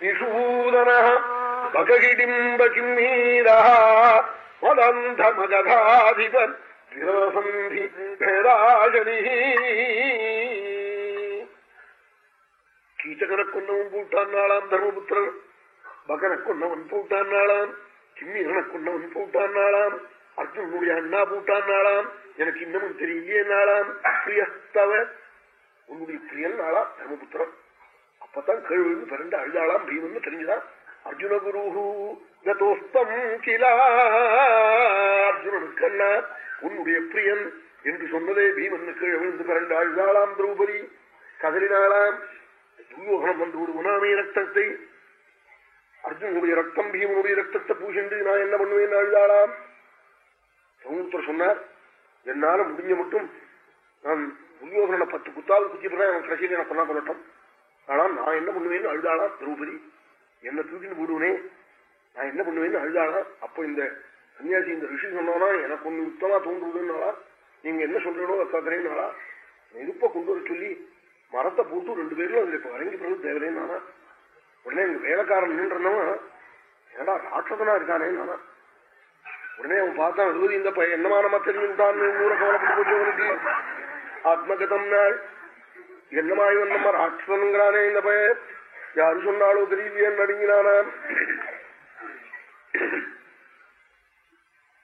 நிஷூதன பகஹிடிம்ப கிம்மீரா பதந்த பேராஜனி கீச்சகனை பூட்டான் நாளாம் தர்மபுத்திரன் பகனை கொன்னவன் பூட்டான் நாளாம். கிம்மீரனை கொன்னவன் பூட்டான் நாளாம். அர்ஜுனுடைய அண்ணா பூட்டான் நாளாம். எனக்கு இன்னமும் தெரியலையே நாளாம். பிரியஸ்தவ உன்னுடைய பிரியன் நாளா தர்மபுத்திரன். அப்பதான் கேள்வி பிறண்டு அழுதாளாம் பீமன் தெரிஞ்சுதான். அர்ஜுன குரு கதோஸ்தம் கிலா. அர்ஜுனனுக்கு அண்ணா உன்னுடைய பிரியன் என்று சொன்னதே பீமன் கீழே விழுந்து பிறண்டு அழுதாளாம் திரௌபதி. கதறினாளாம். துரியோகனம் வந்து விடுவனாமே ரத்தத்தை அர்ஜுனுடைய ரத்தம் பீமனுடைய ரத்தத்தை பூசிண்டு நான் என்ன பண்ணுவேன் அழுதாளாம்? சமுத்திரம் சொன்னார் என்னால முடிஞ்ச மட்டும் நான் துரியோகனை பத்து குத்தாவது குத்தி அவன் கடைசியில் எனக்கு பண்ணா கொள்ளட்டும் ஆனால் நான் என்ன பண்ணுவேன்னு அழுதாளா திரௌபதி. என்ன தூக்கின்னு போடுவனே நான் என்ன பண்ணுவேன்னு அழுதாளா அப்போ இந்த சன்னியாசி இந்த ரிஷி சொன்னானா எனக்கு ஒண்ணு யுத்தமா தோன்றுதுன்னாளா நீங்க என்ன சொல்றீங்களோ அக்காக்கிறேன்னாலா நெருப்ப கொண்டு வர சொல்லி மரத்தை போட்டு ரெண்டு பேரும் அதுல இப்ப இறங்கி பிறகு தேவையான உடனே வேலைக்காரன் நின்றனவன் ஏடா ராட்சதனா இருக்கானே நானா? உடனே அவன் பார்த்தான் எழுபது இந்த பையன் என்னமானமா தெரிஞ்சுட்டான்னு ஊரை கவலைப்பட்டு போச்சு அவனுக்கு ஆத்மகதம் நாள். என்னமாய் வந்தம்மா ராட்சதனுங்கிறானே இந்த பையன்? யாரு சொன்னாலோ தெரியலையே நடுங்கினானா.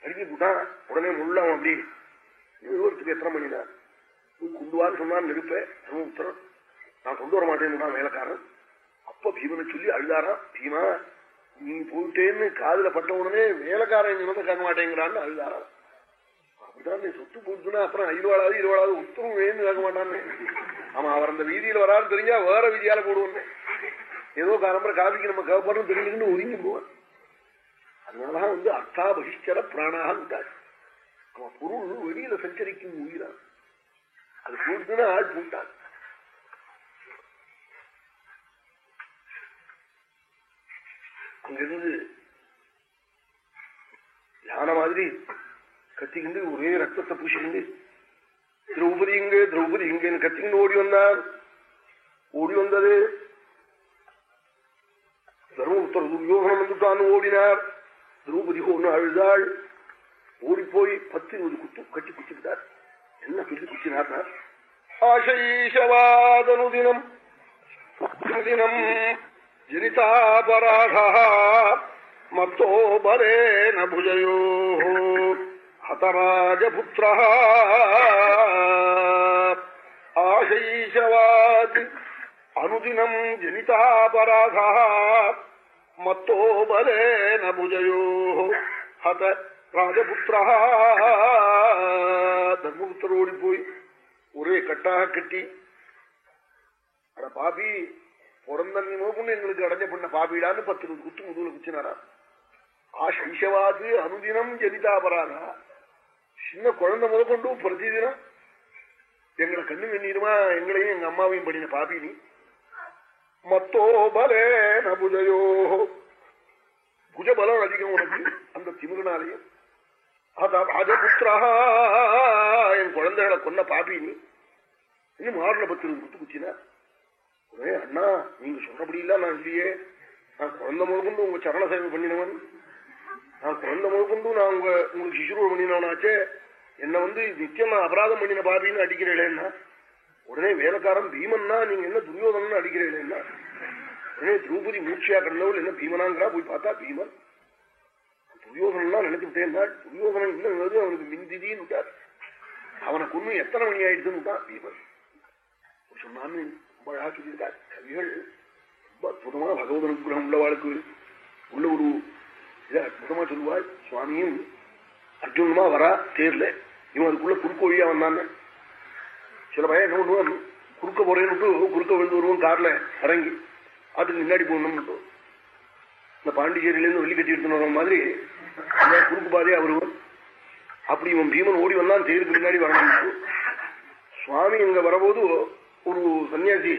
அழுகி போட்டான் உடனே முள்ளம் அப்படி ஒருத்துக்கு எத்தனை மணி நான் கொண்டுவான்னு சொன்னான் நெருப்பேன் உத்தரம். நான் கொண்டு வர மாட்டேன்னு வேலைக்காரன். அப்ப பீமனை சொல்லி அழுதாராம் பீமா நீ போயிட்டேன்னு காதுல பட்ட உடனே வேலைக்காரன் சொன்னதை கேட்க மாட்டேங்கிறான்னு அழுதாரா அப்படிதான் நீ சொத்து போட்டுனா அப்புறம் இருவாளாவது இருவாளாவது உத்தரவு வேணும்னு கேட்க மாட்டான்னு ஆமா அவர் அந்த வீதியில வரான்னு தெரிஞ்சா வேற வீதியால போடுவோன்னு ஏதோ காலம்பர காவிக்கு நம்ம கவப்பறோம் தெரிஞ்சுக்கிட்டு ஒதுங்கி போவான் அதனாலதான் வந்து அர்த்தா பகிஷ்கர பிராணாக இருந்தாரு அவன் பொருள் வெளியில சஞ்சரிக்கும் உயிரான் அது போட்டுன்னா ஆள் போட்டான் அங்கிருந்து யானை மாதிரி கத்திக்கிண்டு ஒரே ரத்தத்தை பூசிக்கிண்டு திரௌபதி இங்க திரௌபதி இங்கன்னு கத்திக்கிண்டு ஓடி வந்தார். ஓடி வந்தது தர்மபுத்தர் துரியோகனம் வந்துட்டான்னு ஓடினார். திரௌபதி ஒன்று அழுதாள். ஓடி போய் பத்து இருபது குத்து கட்டி குத்திவிட்டார் என்ன சொல்லி குத்தினார் ஆசைஷவாதனுதினம் தினம் ஜனிதாபராத மத்தோ பலேன புஜயோ. ஹதராஜபுத்திர ஆசைஷவாத் அனுதினம் ஜனிதாபராத மத்தோ பலேன புஜயோ. ஹத ராஜபுத்திர தர்மபுத்திர ஓடி போய் ஒரே கட்டாக கட்டி அட பாபி பிறந்த நோக்குன்னு எங்களுக்கு அடைஞ்ச பண்ண பாபிடான்னு பத்து இருபது குத்து முதுகுல குச்சினாரா ஆ சைஷவாது அனுதினம் ஜனிதாபராதா சின்ன குழந்தை முதற்கொண்டு பிரதிதினம் எங்களை கண்ணு கண்ணீருமா எங்களையும் எங்க அம்மாவையும் பண்ணின பாபி நீ மத்தோ பலே நபுஜயோ புஜபலம் அதிகம் உனக்கு அந்த திமிருனாலையும் ராஜபுத்திரா என் குழந்தைகளை கொன்ன பாபி நீ இன்னும் மாறுல பத்து குத்து குச்சினா ஒரே அண்ணா நீங்க சொன்னபடியெல்லாம் இல்ல நான் இல்லையே. நான் குழந்தை முதற்கொண்டு உங்க சரண சேவை பண்ணினவன். நான் குழந்தை முதற்கொண்டு நான் உங்க உங்களுக்கு சிசுருவ பண்ணினவனாச்சே. என்ன வந்து நிச்சயம் நான் அபராதம் பண்ணின பாபின்னு அடிக்கிறேன்னா உடனே வேலைக்காரன் பீமன்னா நீங்க என்ன துரியோதனன்னு அடிக்கிறேன்னா உடனே திரௌபதி மூர்ச்சியா கிடந்தவள் என்ன பீமனாங்கிறா போய் பார்த்தா பீமன். துரியோதனா நினைச்சுட்டேன் துரியோதனன் இன்னும் அவனுக்கு மிந்திதின்னு அவனை கொண்டு எத்தனை மணி ஆயிடுதுன்னு பீமன். சொன்னான்னு ரொம்ப அழகா சொல்லியிருக்கார் கவிகள் ரொம்ப அற்புதமா பகவத் அனுகிரகம் உள்ளவாளுக்கு உள்ள ஒரு இதை அற்புதமா சொல்லுவாள் சுவாமியும் அர்ஜுனமா வரா தேர்ல இவன் அதுக்குள்ள குறுக்க வழியா வந்தான்னு சில பையன் என்ன பண்ணுவான் குறுக்க போறேன்னுட்டு குறுக்க விழுந்து வருவோம் கார்ல இறங்கி அதுக்கு முன்னாடி போகணும்னு இந்த பாண்டிச்சேரியிலேருந்து வெள்ளி கட்டி எடுத்துன்னு வர மாதிரி குறுக்கு பாதையா வருவான் அப்படி இவன் பீமன் ஓடி வந்தான் தேருக்கு முன்னாடி வரணும் சுவாமி இங்க வரபோது ஒரு சன்னியாசி.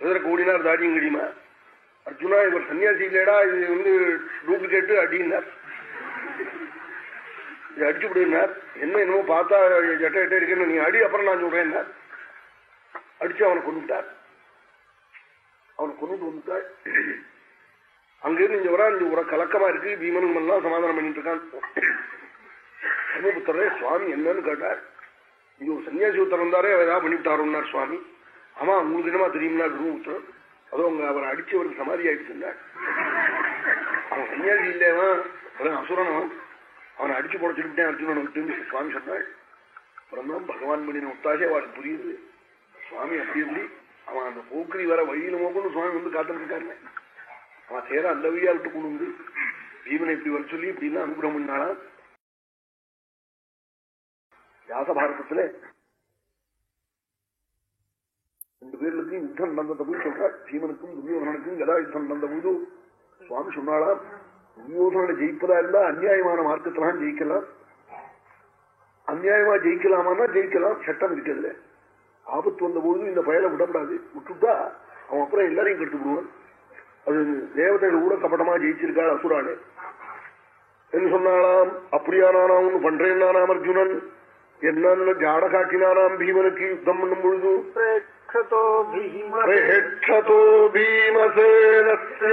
எதற்கு ஓடினார் தாடியும் கடிமா அர்ஜுனா இவர் சன்னியாசி இல்லைடா இது வந்து டூப்ளிகேட்டு அடினார் இது அடிச்சு விடுனார் என்ன என்னமோ பார்த்தா ஜட்ட ஜட்ட இருக்கேன்னு நீ அடி அப்புறம் நான் சொல்றேன் அடிச்சு அவனை கொண்டுட்டார். அவனை கொண்டுட்டு வந்துட்டார். அங்கிருந்து இங்க வரா இந்த உர கலக்கமா இருக்கு. பீமனும் எல்லாம் சமாதானம் பண்ணிட்டு இருக்கான். சமூகத்தரே சுவாமி என்னன்னு கேட்டார். இங்க ஒரு சன்னியாசி உத்தரம் தாரே ஏதாவது பண்ணிவிட்டாருன்னார் சுவாமி. ஆமா உங்களுக்கு என்னமா தெரியும்னா குருபுத்திரன் அதோ அவங்க அவரை அடிச்சவருக்கு சமாதி ஆயிடுச்சுன்னா அவன் சன்னியாசி இல்லவன் அவன் அசுரனவன் அவனை. அடிச்சு போட அர்ஜுனன் விட்டு சுவாமி சொன்னாள் அப்புறம் பகவான் பண்ணின ஒத்தாசே அவளுக்கு புரியுது. சுவாமி அப்படி எப்படி அவன் அந்த போக்கிரி வர வழியில மோக்கணும் சுவாமி வந்து காத்துட்டு இருக்காருங்க அவன் சேர அந்த வழியா விட்டு கொண்டு வந்து பீமனை இப்படி வர சொல்லி இப்படின்னா அனுகிரகம் பண்ணாலாம் வியாச பாரதத்துல ரெண்டு பேர்களுக்கும் யுத்தம் நடந்தத போய் சொல்ற சீமனுக்கும் துரியோதனனுக்கும் கதா யுத்தம் நடந்த போது சுவாமி சொன்னாலாம் துரியோதனனை ஜெயிப்பதா இருந்தா அந்நியாயமான மார்க்கத்திலாம் ஜெயிக்கலாம். அந்நியாயமா ஜெயிக்கலாமான்னா ஜெயிக்கலாம் சட்டம் இருக்கிறதுல ஆபத்து வந்த பொழுது இந்த பயலை விடப்படாது விட்டுட்டா அவன் அப்புறம் எல்லாரையும் கெடுத்து விடுவான். அது தேவதைகள் கூட கபடமா ஜெயிச்சிருக்காள் அசுரானே. என்று சொன்னாலாம் அப்படியானானாம் பண்றேன்னானாம் அர்ஜுனன். என்னன்னு ஜாட காட்டினானாம் பீமனுக்கு யுத்தம் பண்ணும் பொழுது பிரேட்சதோ பீமசேனஸ்ய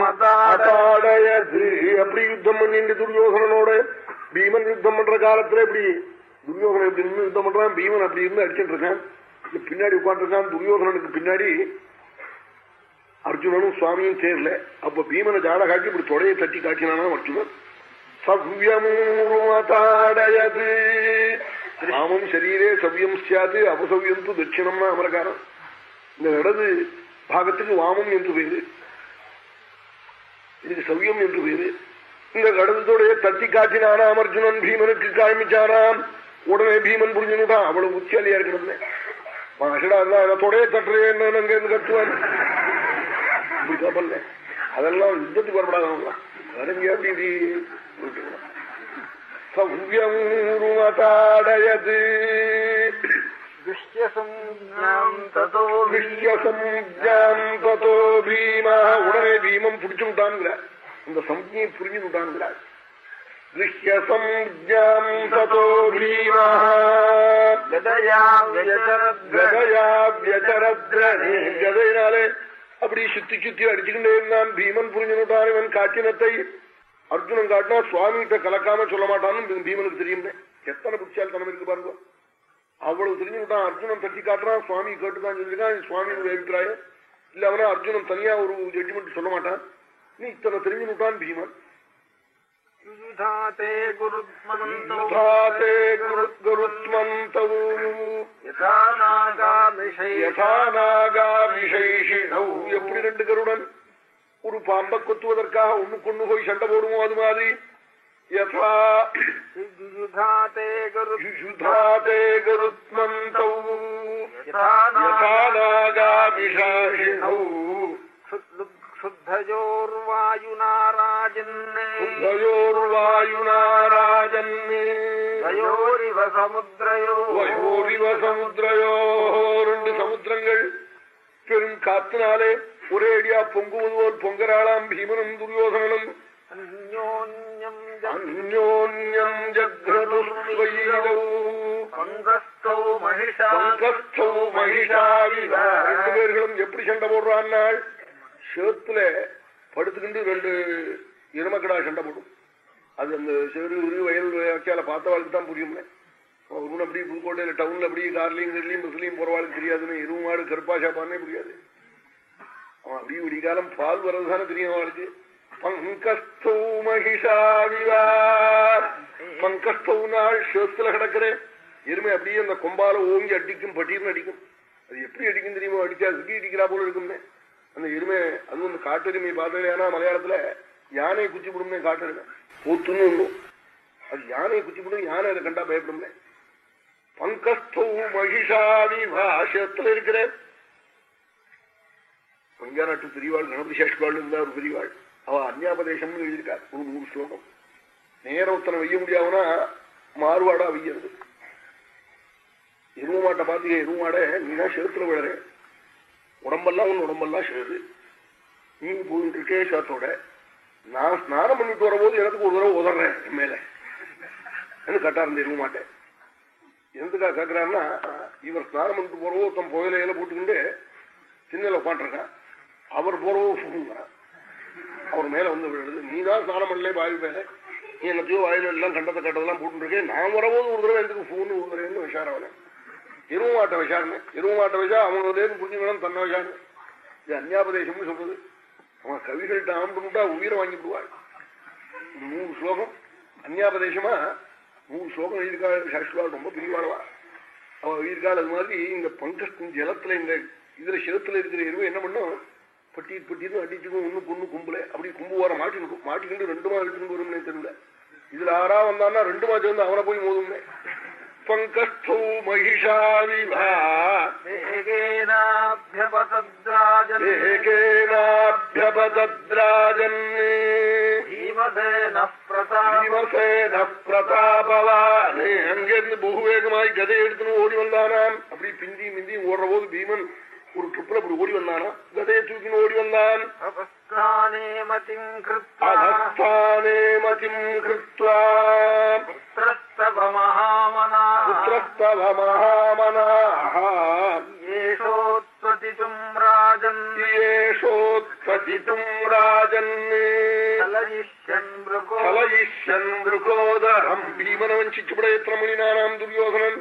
சவ்யமூருமதாடயது அப்படி யுத்தம் பண்ணிட்டு துரியோகனோட பீமன் யுத்தம் பண்ற காலத்துல இப்படி துரியோகனன் இப்படி நின்று யுத்தம் பண்றான் பீமன் அப்படி இருந்து அடிச்சுட்டு இருக்கான். பின்னாடி உட்காந்துருக்கான் துரியோகனனுக்கு பின்னாடி அர்ஜுனனும் சுவாமியும் சேரல. அப்ப பீமனை ஜாட காட்டி இப்படி தொடையை தட்டி காட்டினானா அர்ஜுனன்? சவ்யமூருமதாடயது ராமம் சரீரே சவ்யம் சாத்து அபசவ்யம் து தட்சிணம்னா அமரகாரம். இந்த இடது பாகத்துக்கு வாமம் என்று பேரு இதுக்கு சவ்யம் என்று பேரு இந்த கடலத்தோடைய தட்டி காட்டினானா அர்ஜுனன் பீமனுக்கு காமிச்சானாம். உடனே பீமன் புரிஞ்சுட்டான் அவ்வளவு புத்தியாலியா இருக்கணும்னு மாஷடா தொடைய தட்டுறேன் அங்க இருந்து கட்டுவான் இப்படி கப்பல்ல அதெல்லாம் யுத்தத்துக்கு வரப்படாதான் அதங்க அப்படி சவ்யம் ருமதாடயது உடனே பீமம் புடிச்சு விட்டான்ங்கிறார் இந்த சம்ஜியை புரிஞ்சு விட்டான்ங்கிறார் அப்படி சுத்தி சுத்தி அடிச்சுக்கிட்டே இருந்தான். பீமன் புரிஞ்சு விட்டான் இவன் காட்டினத்தை அர்ஜுனன் காட்டினா சுவாமிகிட்ட கலக்காம சொல்ல மாட்டான்னு பீமனுக்கு தெரியும் எத்தனை புடிச்சால் தனம் இருக்கு பாருங்க. அவ்வளவு தெரிஞ்சுக்கிட்டான். அர்ஜுனன் தட்டி காட்டுறான். சுவாமி கேட்டுதான் சொல்லியிருக்கான். சுவாமியோட அபிப்பிராயம். இல்ல அவனா அர்ஜுனன் தனியா ஒரு ஜட்ஜ்மெண்ட் சொல்ல மாட்டான். நீ இத்தனை தெரிஞ்சுட்டான் பீமன். எப்படி ரெண்டு கருடன்? ஒரு பாம்பை கொத்துவதற்காக ஒண்ணுக்கு ஒண்ணு போய் சண்டை போடுவோம் அது மாதிரி சமுத்திரயோ ரெண்டு சமுத்திரங்கள் பெரும் காத்தினாலே ஒரே அடியா ഒരേടിയാ പൊങ്കുവത് പോൽ പൊങ്കരാളാം ഭീമനും ദുര്യോധനനും ரெண்டு பேர்களும் எப்படி சண்டை போடுறான்னால் சேத்துல படுத்துக்கிண்டு ரெண்டு இனமக்கடா சண்டை போடும். அது அந்த செரு வயல் வாக்கியால பார்த்தவாளுக்கு தான் புரியும்ல. அவருன்னு அப்படி புதுக்கோட்டையில டவுன்ல அப்படி கார்லயும் கட்லயும் பஸ்லயும் போறவாளுக்கு தெரியாதுன்னு எருவு மாடு கருப்பாஷா பாருன்னே புரியாது. அவன் அப்படி விடிகாலம் பால் வர்றதுதானே தெரியும் அவளுக்கு பங்கஸ்தௌ மகிஷாவிவா பங்கஸ்தௌ நாள் சேத்துல கிடக்கிறேன் எருமை அப்படியே அந்த கொம்பால ஓங்கி அடிக்கும் பட்டீர்னு அடிக்கும். அது எப்படி அடிக்கும் தெரியுமோ? அடிச்சா சுட்டி அடிக்கிறா போல இருக்குமே அந்த எருமை அது வந்து காட்டெருமை பார்த்தேன்னா மலையாளத்துல யானை குச்சி விடுமே காட்டெருமை. போத்துன்னு உண்டு. அது யானையை குச்சி விடும் யானை அதை கண்டா பயப்படுமே பங்கஸ்தௌ மகிஷாவி வாசத்துல இருக்கிறேன். பஞ்சாநாட்டு பெரியவாள் கணபதி சேஷ்பாள் இருந்தா ஒரு பெரியவாள் அவ அந்யாபதேசம் எழுதியிருக்கார். ஒரு நூறு ஸ்லோகம். நேரம் ஒத்தனை வெய்ய முடியாதுன்னா மாறுவாடா வெய்யறது எருவு மாட்டை பாத்தீங்க எருவு மாடை நீதான் சேத்துல விழற உடம்பெல்லாம் உன் உடம்பெல்லாம் சேரு நீ போயிட்டு இருக்கே சேத்தோட. நான் ஸ்நானம் பண்ணிட்டு வரும்போது எனக்கு ஒரு தடவை உதறேன் என் மேல. எனக்கு கட்டா இருந்த எருவு மாட்டேன் எதுக்காக கேட்கிறான்னா இவர் ஸ்நானம் பண்ணிட்டு போறவோ தன் புயலையில போட்டுக்கிட்டு சின்னல உட்காந்துருக்கான் அவர் போறவோ ஃபோங்கிறான் அவர் மேல வந்து விழுது. நீ தான் ஸ்நானம் பண்ணல வாயு மேல. நீ என்னத்தையோ வாயில எல்லாம் கண்டத்தை கட்டதெல்லாம் போட்டுருக்கேன் நான் வரவோது ஒரு தடவை எதுக்கு ஃபோன் விடுறேன்னு விசாரம் எருவு மாட்டை விசாரணை எருவு மாட்ட விஷா அவங்களே புரிஞ்சுக்கணும் தன்ன விசாரணை இது அந்யாபதேசம்னு சொல்றது. அவன் கவிகள்கிட்ட ஆம்பிட்டா உயிரை வாங்கிவிடுவாள் நூறு ஸ்லோகம். அந்யாபதேசமா? நூறு ஸ்லோகம் எழுதியிருக்காள் சாஸ்திரவாள் ரொம்ப பிரிவாளவா அவன் உயிர்கால அது மாதிரி இந்த பங்கஸ்தின் ஜலத்துல இந்த இதுல சிரத்துல இருக்கிற எருவு என்ன பண்ணும்? பட்டி பட்டின்னு அடிச்சுக்கும் ஒண்ணு பொண்ணு கும்பல. அப்படி கும்பு வர மாட்டினுக்கும் மாட்டிக்கிட்டு ரெண்டுமா அடிச்சுட்டு வரும்னே தெரியல. இதுல ஆறா வந்தான்னா ரெண்டுமா சேர்ந்து அவனை போய் மோதும்னே. பங்கோ மகிஷாவிபதத்ராஜன் பிரதாபவான் அங்கிருந்து புகுவேகமாய் கதை எடுத்துன்னு ஓடி வந்தானாம் அப்படி பிந்தி மிந்தி ஓடுற போது பீமன் ஒரு ட்ரிப்ல இப்படி ஓடி வந்தானா? கதையை தூக்கின்னு ஓடி வந்தான். ராஜன். பீமன வஞ்சிச்சுவிட எத்தனை மணி நானாம் துரியோகனன்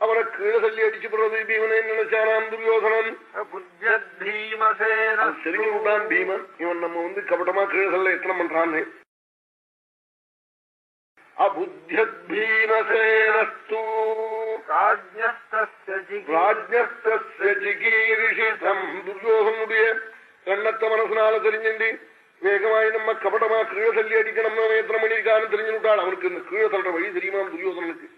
அவனை கீழே தள்ளி அடிச்சு போறது பீமனை நினைச்சானாம் துரியோசனன் தெரிஞ்சு விட்டான் பீமன் இவன் நம்ம வந்து கபட்டமா கீழே தள்ள எத்தனை பண்றான்னு அபுத்தியீமசேனஸ்து ராஜ்யஸ்தீரிஷிதம் துரியோகனுடைய எண்ணத்தை மனசினால தெரிஞ்சுண்டு வேகமாய் நம்ம கபடமா கீழே தள்ளி அடிக்கணும் எத்தனை மணி இருக்கான்னு தெரிஞ்சு விட்டாள் அவனுக்கு இந்த கீழே தள்ளுற வழி தெரியுமா துரியோசனனுக்கு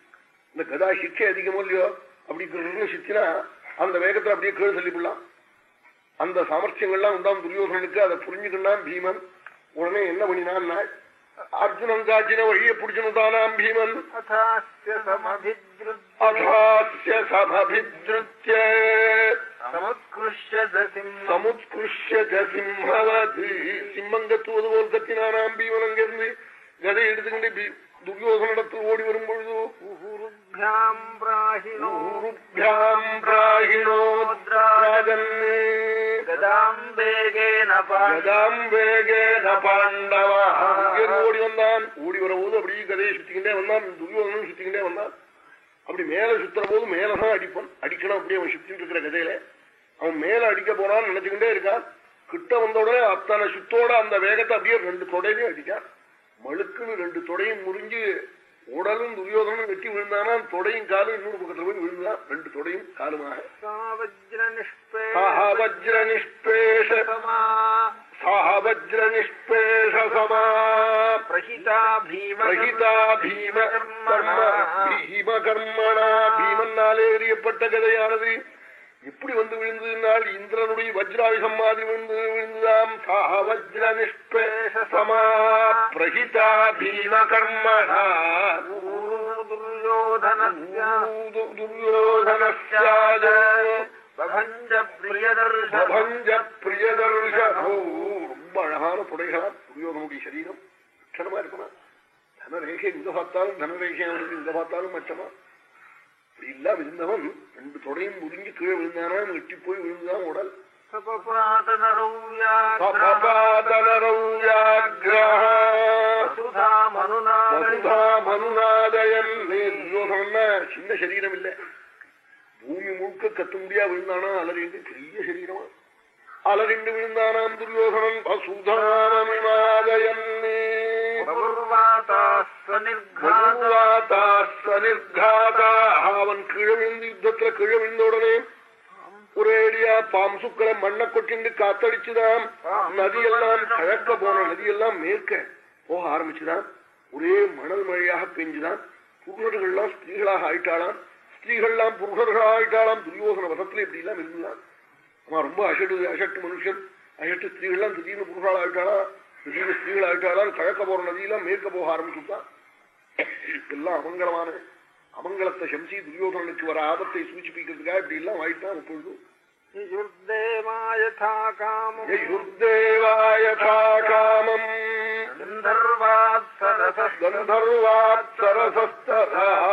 இந்த கதா சிக்கை அதிகமோ இல்லையோ? அப்படி சித்தினா அந்த வேகத்துல அப்படியே கீழே சொல்லிவிடலாம் அந்த சாமர்த்தியங்கள்லாம் உண்டாம் துரியோசனுக்கு அதை புரிஞ்சுக்கிட்டான் பீமன். உடனே என்ன பண்ணினான் அர்ஜுனன் காச்சின வழியை பிடிச்சுட்டானாம் பீமன். சிம்மங்கத்துவது போல் கத்தினானாம் பீமன் அங்கிருந்து கதை எடுத்துக்கிட்டு துரியோகனிடத்தில் ஓடி வரும் பொழுது ஓடி வந்தான். ஓடி வரும்போது அப்படியே கதையை சுத்திக்கிட்டே வந்தான். துரியோகனும் சுத்திக்கிட்டே வந்தான். அப்படி மேல சுத்துற போது மேலதான் அடிப்பான். அடிக்கணும் அப்படி அவன் சுத்திட்டு இருக்கிற கதையில. அவன் மேல அடிக்க போறான்னு நினைச்சுக்கிட்டே இருக்கான். கிட்ட வந்த உடனே அத்தனை சுத்தோட அந்த வேகத்தை அப்படியே ரெண்டு தொடையிலே அடிச்சான் மழுக்குன்னு ரெண்டு தொடையும் முறிஞ்சு உடலும் துரியோதனும் வெட்டி விழுந்தானா? தொடையும் காலும் இன்னொரு பக்கத்துல போய் விழுந்தான் ரெண்டு தொடையும் காலுமாக. பீமகர்மணா பீமன்னாலே எறியப்பட்ட கதையானது. இப்படி வந்து விழுந்ததுனால் இந்திரனுடைய வஜ்ராயுகம் மாதிரி விழுந்து விழுந்துதாம். சாஹ வஜ்ர நிஷ்பேஷ சமா பிரகிதா பீம கர்மணா दुर्योधनस्य துரியோதனஸ்யாஜ प्रभञ्ज प्रियदर्शनम् பிரபஞ்ச பிரியதர்ஷனோ ரொம்ப அழகான புடைகளாம் துரியோதனுடைய சரீரம் லட்சணமா இருக்குமா தனரேகை இங்க பார்த்தாலும் தனரேகை அவனுக்கு இங்க பார்த்தாலும் மச்சமா அப்படி இல்லாம இருந்தவன் ரெண்டு தொடையும் முறிஞ்சு கீழே விழுந்தானா வெட்டி போய் விழுந்துதான் உடல் सपपातनरौ பபாதனரௌ வியாக்ரஹ. वसुधा मनुनादय வசுதா மனுநாதயன் துரியோதனா சின்ன சரீரம் இல்ல பூமி முழுக்க கத்தும்படியா விழுந்தானா அலறிண்டு பெரிய சரீரமா அலறிண்டு விழுந்தானாம் துரியோதனன் வசுதானமிமாதயன் அவன் கீழே விழுந்து யுத்தத்துல கீழே விழுந்த உடனே ஒரேடியா பாம்சுக்களை மண்ணை கொட்டிண்டு காத்தடிச்சுதான் நதியெல்லாம் கிழக்க போன நதியெல்லாம் மேற்க போக ஆரம்பிச்சுதான் ஒரே மணல் மழையாக பெஞ்சுதான் புருஷர்கள்லாம் ஸ்திரீகளாக ஆயிட்டாளாம். ஸ்திரீகள்லாம் புருஷர்களாக ஆயிட்டாளாம். துரியோசன வசத்துல இப்படி எல்லாம் இருந்தான் அவன் ரொம்ப அசட்டு அசட்டு மனுஷன். அசட்டு ஸ்திரீகள்லாம் திடீர்னு புருஷால் ஆயிட்டாளா திடீர்னு ஸ்திரீகள் ஆயிட்டாளாம். கிழக்க போற நதியெல்லாம் மேற்க போக ஆரம்பிச்சுட்டான் எல்லாம் அமங்கலமான அமங்கலத்தை சம்சி துரியோதனனுக்கு வர ஆபத்தை சூச்சிப்பிக்கிறதுக்காக இப்படி எல்லாம் வாயிட்டான் அப்பொழுதும்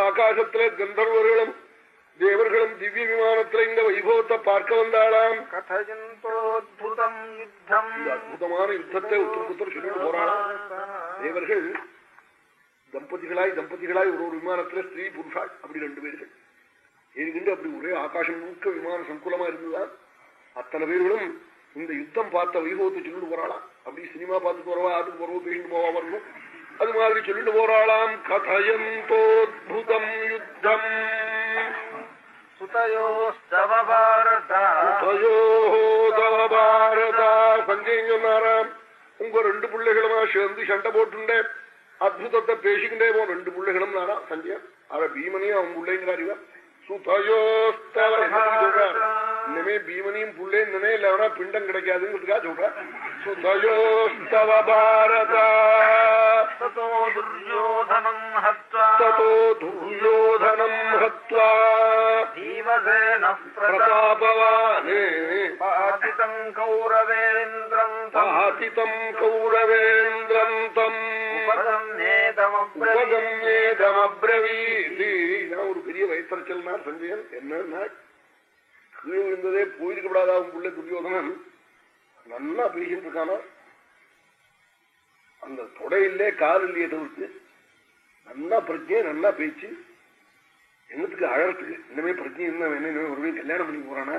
ஆகாசத்திலே கந்தர்வர்களும் தேவர்களும் திவ்ய விமானத்துல இந்த வைபவத்தை பார்க்க வந்தாளாம். அற்புதமான யுத்தத்தை உத்தரப்புத்தர் சொல்லிட்டு போறாளாம். தேவர்கள் தம்பதிகளாய் தம்பதிகளாய் ஒரு ஒரு விமானத்துல ஸ்திரீ புருஷாள் அப்படி ரெண்டு பேர்கள். ஏறிக்கிண்டு அப்படி ஒரே ஆகாஷம் முழுக்க விமானம் சங்குலமா இருந்துதான் அத்தனை பேர்களும் இந்த யுத்தம் பார்த்த வைபவத்தை சொல்லிட்டு போறாளாம் அப்படி சினிமா பார்த்துட்டு வரவா அதுக்கு போறவோ பேசிட்டு போவா வரணும் அது மாதிரி சொல்லிட்டு போறாளாம். கதையந்தோத்புதம் யுத்தம். சஞ்சய் சொன்னாராம் உங்க ரெண்டு பிள்ளைகளுமா சேர்ந்து சண்டை போட்டுண்டேன். அற்புதத்தை பேசிக்கிட்டே போ ரெண்டு பிள்ளைகளும் நானா சந்தியன் அத பீமனையும் அவன் பிள்ளைங்கிறார் இவன் இனிமே பீமனையும் புள்ளே நினை இல்லவனா பிண்டம் கிடைக்காதுங்கிறதுக்காக சொல்றார் சுதயோஸ்தவ பாரதோதனம் ஹத்வா பிரதாபவானே கௌரவேந்திரம் கௌரவேந்திரம் தம் ஒரு பெரிய வயத்தரச்சல்னா சஞ்சயன். என்னன்னா கீழே விழுந்ததே போயிருக்கப்படாதா உன் பிள்ளை துரியோதனன். நல்லா பேசிட்டு இருக்கானா? அந்த தொடையிலே கால் இல்லையே தவிர்த்து நல்லா பிரச்சனை நல்லா பேச்சு. என்னத்துக்கு அழறதுக்கு இன்னமே பிரச்சனை என்ன வேணும் இனிமே கல்யாணம் பண்ணி போறானா?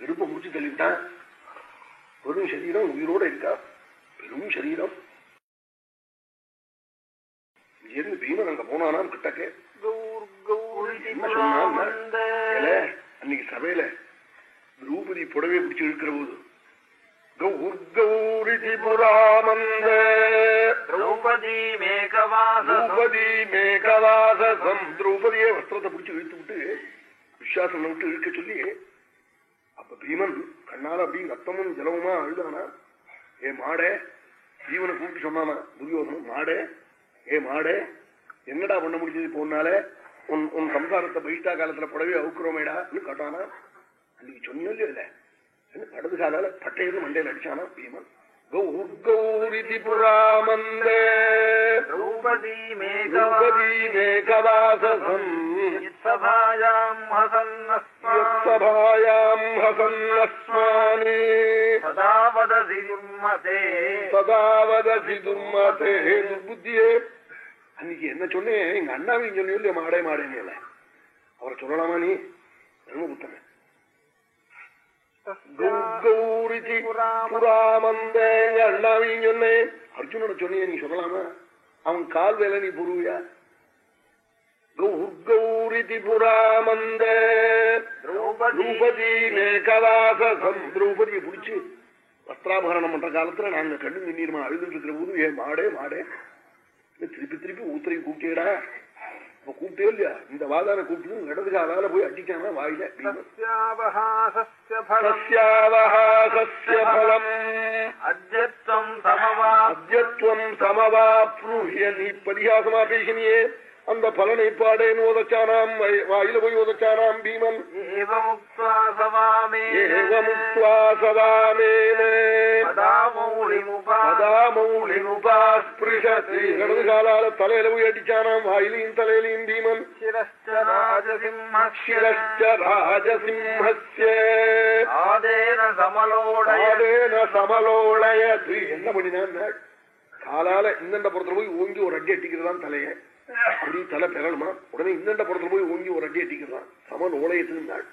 எடுப்ப முடிச்சு தள்ளிவிட்டான். வெறும் சரீரம் உயிரோட இருக்கா? பெரும் சரீரம். இங்கிருந்து பீமன் அங்க போனானாம் கிட்டக்கே என்ன சொன்னான் அன்னைக்கு சபையில திரௌபதி புடவை பிடிச்சு இழுக்கிற போது கௌர்கௌரிதி புராமந்த திரௌபதி திரௌபதி மேகவாசம் திரௌபதியே வஸ்திரத்தை பிடிச்சு இழுத்து விட்டு விஸ்வாசம் விட்டு இழுக்க சொல்லி அப்ப பீமன் கண்ணால அப்படி ரத்தமும் ஜலமுமா அழுதானா? ஏ மாடே ஜீவனை கூப்பிட்டு சொன்னானா துரியோதனம் மாடே ஏ மாடே என்னடா பண்ண முடிஞ்சது போனால உன் உன் சம்சாரத்தை பகிஷ்டா காலத்துல புடவை அவுக்குறோமேடான்னு கேட்டானா. அன்னைக்கு சொன்னியோ இல்லை. என்ன படகு காலால பட்டையில மண்டையில் அடிச்சானா பீமன்? துர்புத்தியே அன்னைக்கு என்ன சொன்னேன் எங்க அண்ணாவையும் சொன்னியோ இல்லையா மாடே மாடேன்னு அவரை சொல்லலாமா நீ? தர்மபுத்தன அண்ணாவையும் சொன்னேன் அர்ஜுனோட சொன்னியே நீ சொல்லலாமா அவன் கால் வேலை நீ புருவியா கௌரிதி புறாமந்த திரௌபதி மேகவாசம் திரௌபதியை பிடிச்சு வஸ்திராபகரணம் பண்ற காலத்துல நாங்க கண்ணு மின்னீர்மா அழுதுட்டு இருக்கிற போது ஏன் மாடே மாடே திருப்பி திருப்பி ஊத்தரை கூப்பிட்டேடா அப்ப கூப்பிட்டே இல்லையா? இந்த வாதான கூப்பிட்டு இடது காலால போய் அடிக்காம வாயில அத்தியத்துவம் சமவாப்ரூஹிய நீ பரிகாசமா பேசினியே? அந்த பலனை பாடேன் உதச்சானாம் வய- வாயில போய் உதச்சானாம் பீமன். இடது காலால தலையில போய் அடிச்சானாம் வாயிலையும் தலையிலையும் பீமன். சமலோடய. என்ன பண்ணினான் காலால இந்தண்ட புறத்துல போய் ஓங்கி ஒரு அடி அட்டிக்கிறதான் தலைய. அப்படி தலை பெறணுமா? உடனே இந்தண்ட புறத்துல போய் ஓங்கி ஒரு அடி அட்டிக்கிறதான் சமன் ஓலையத்துனாள்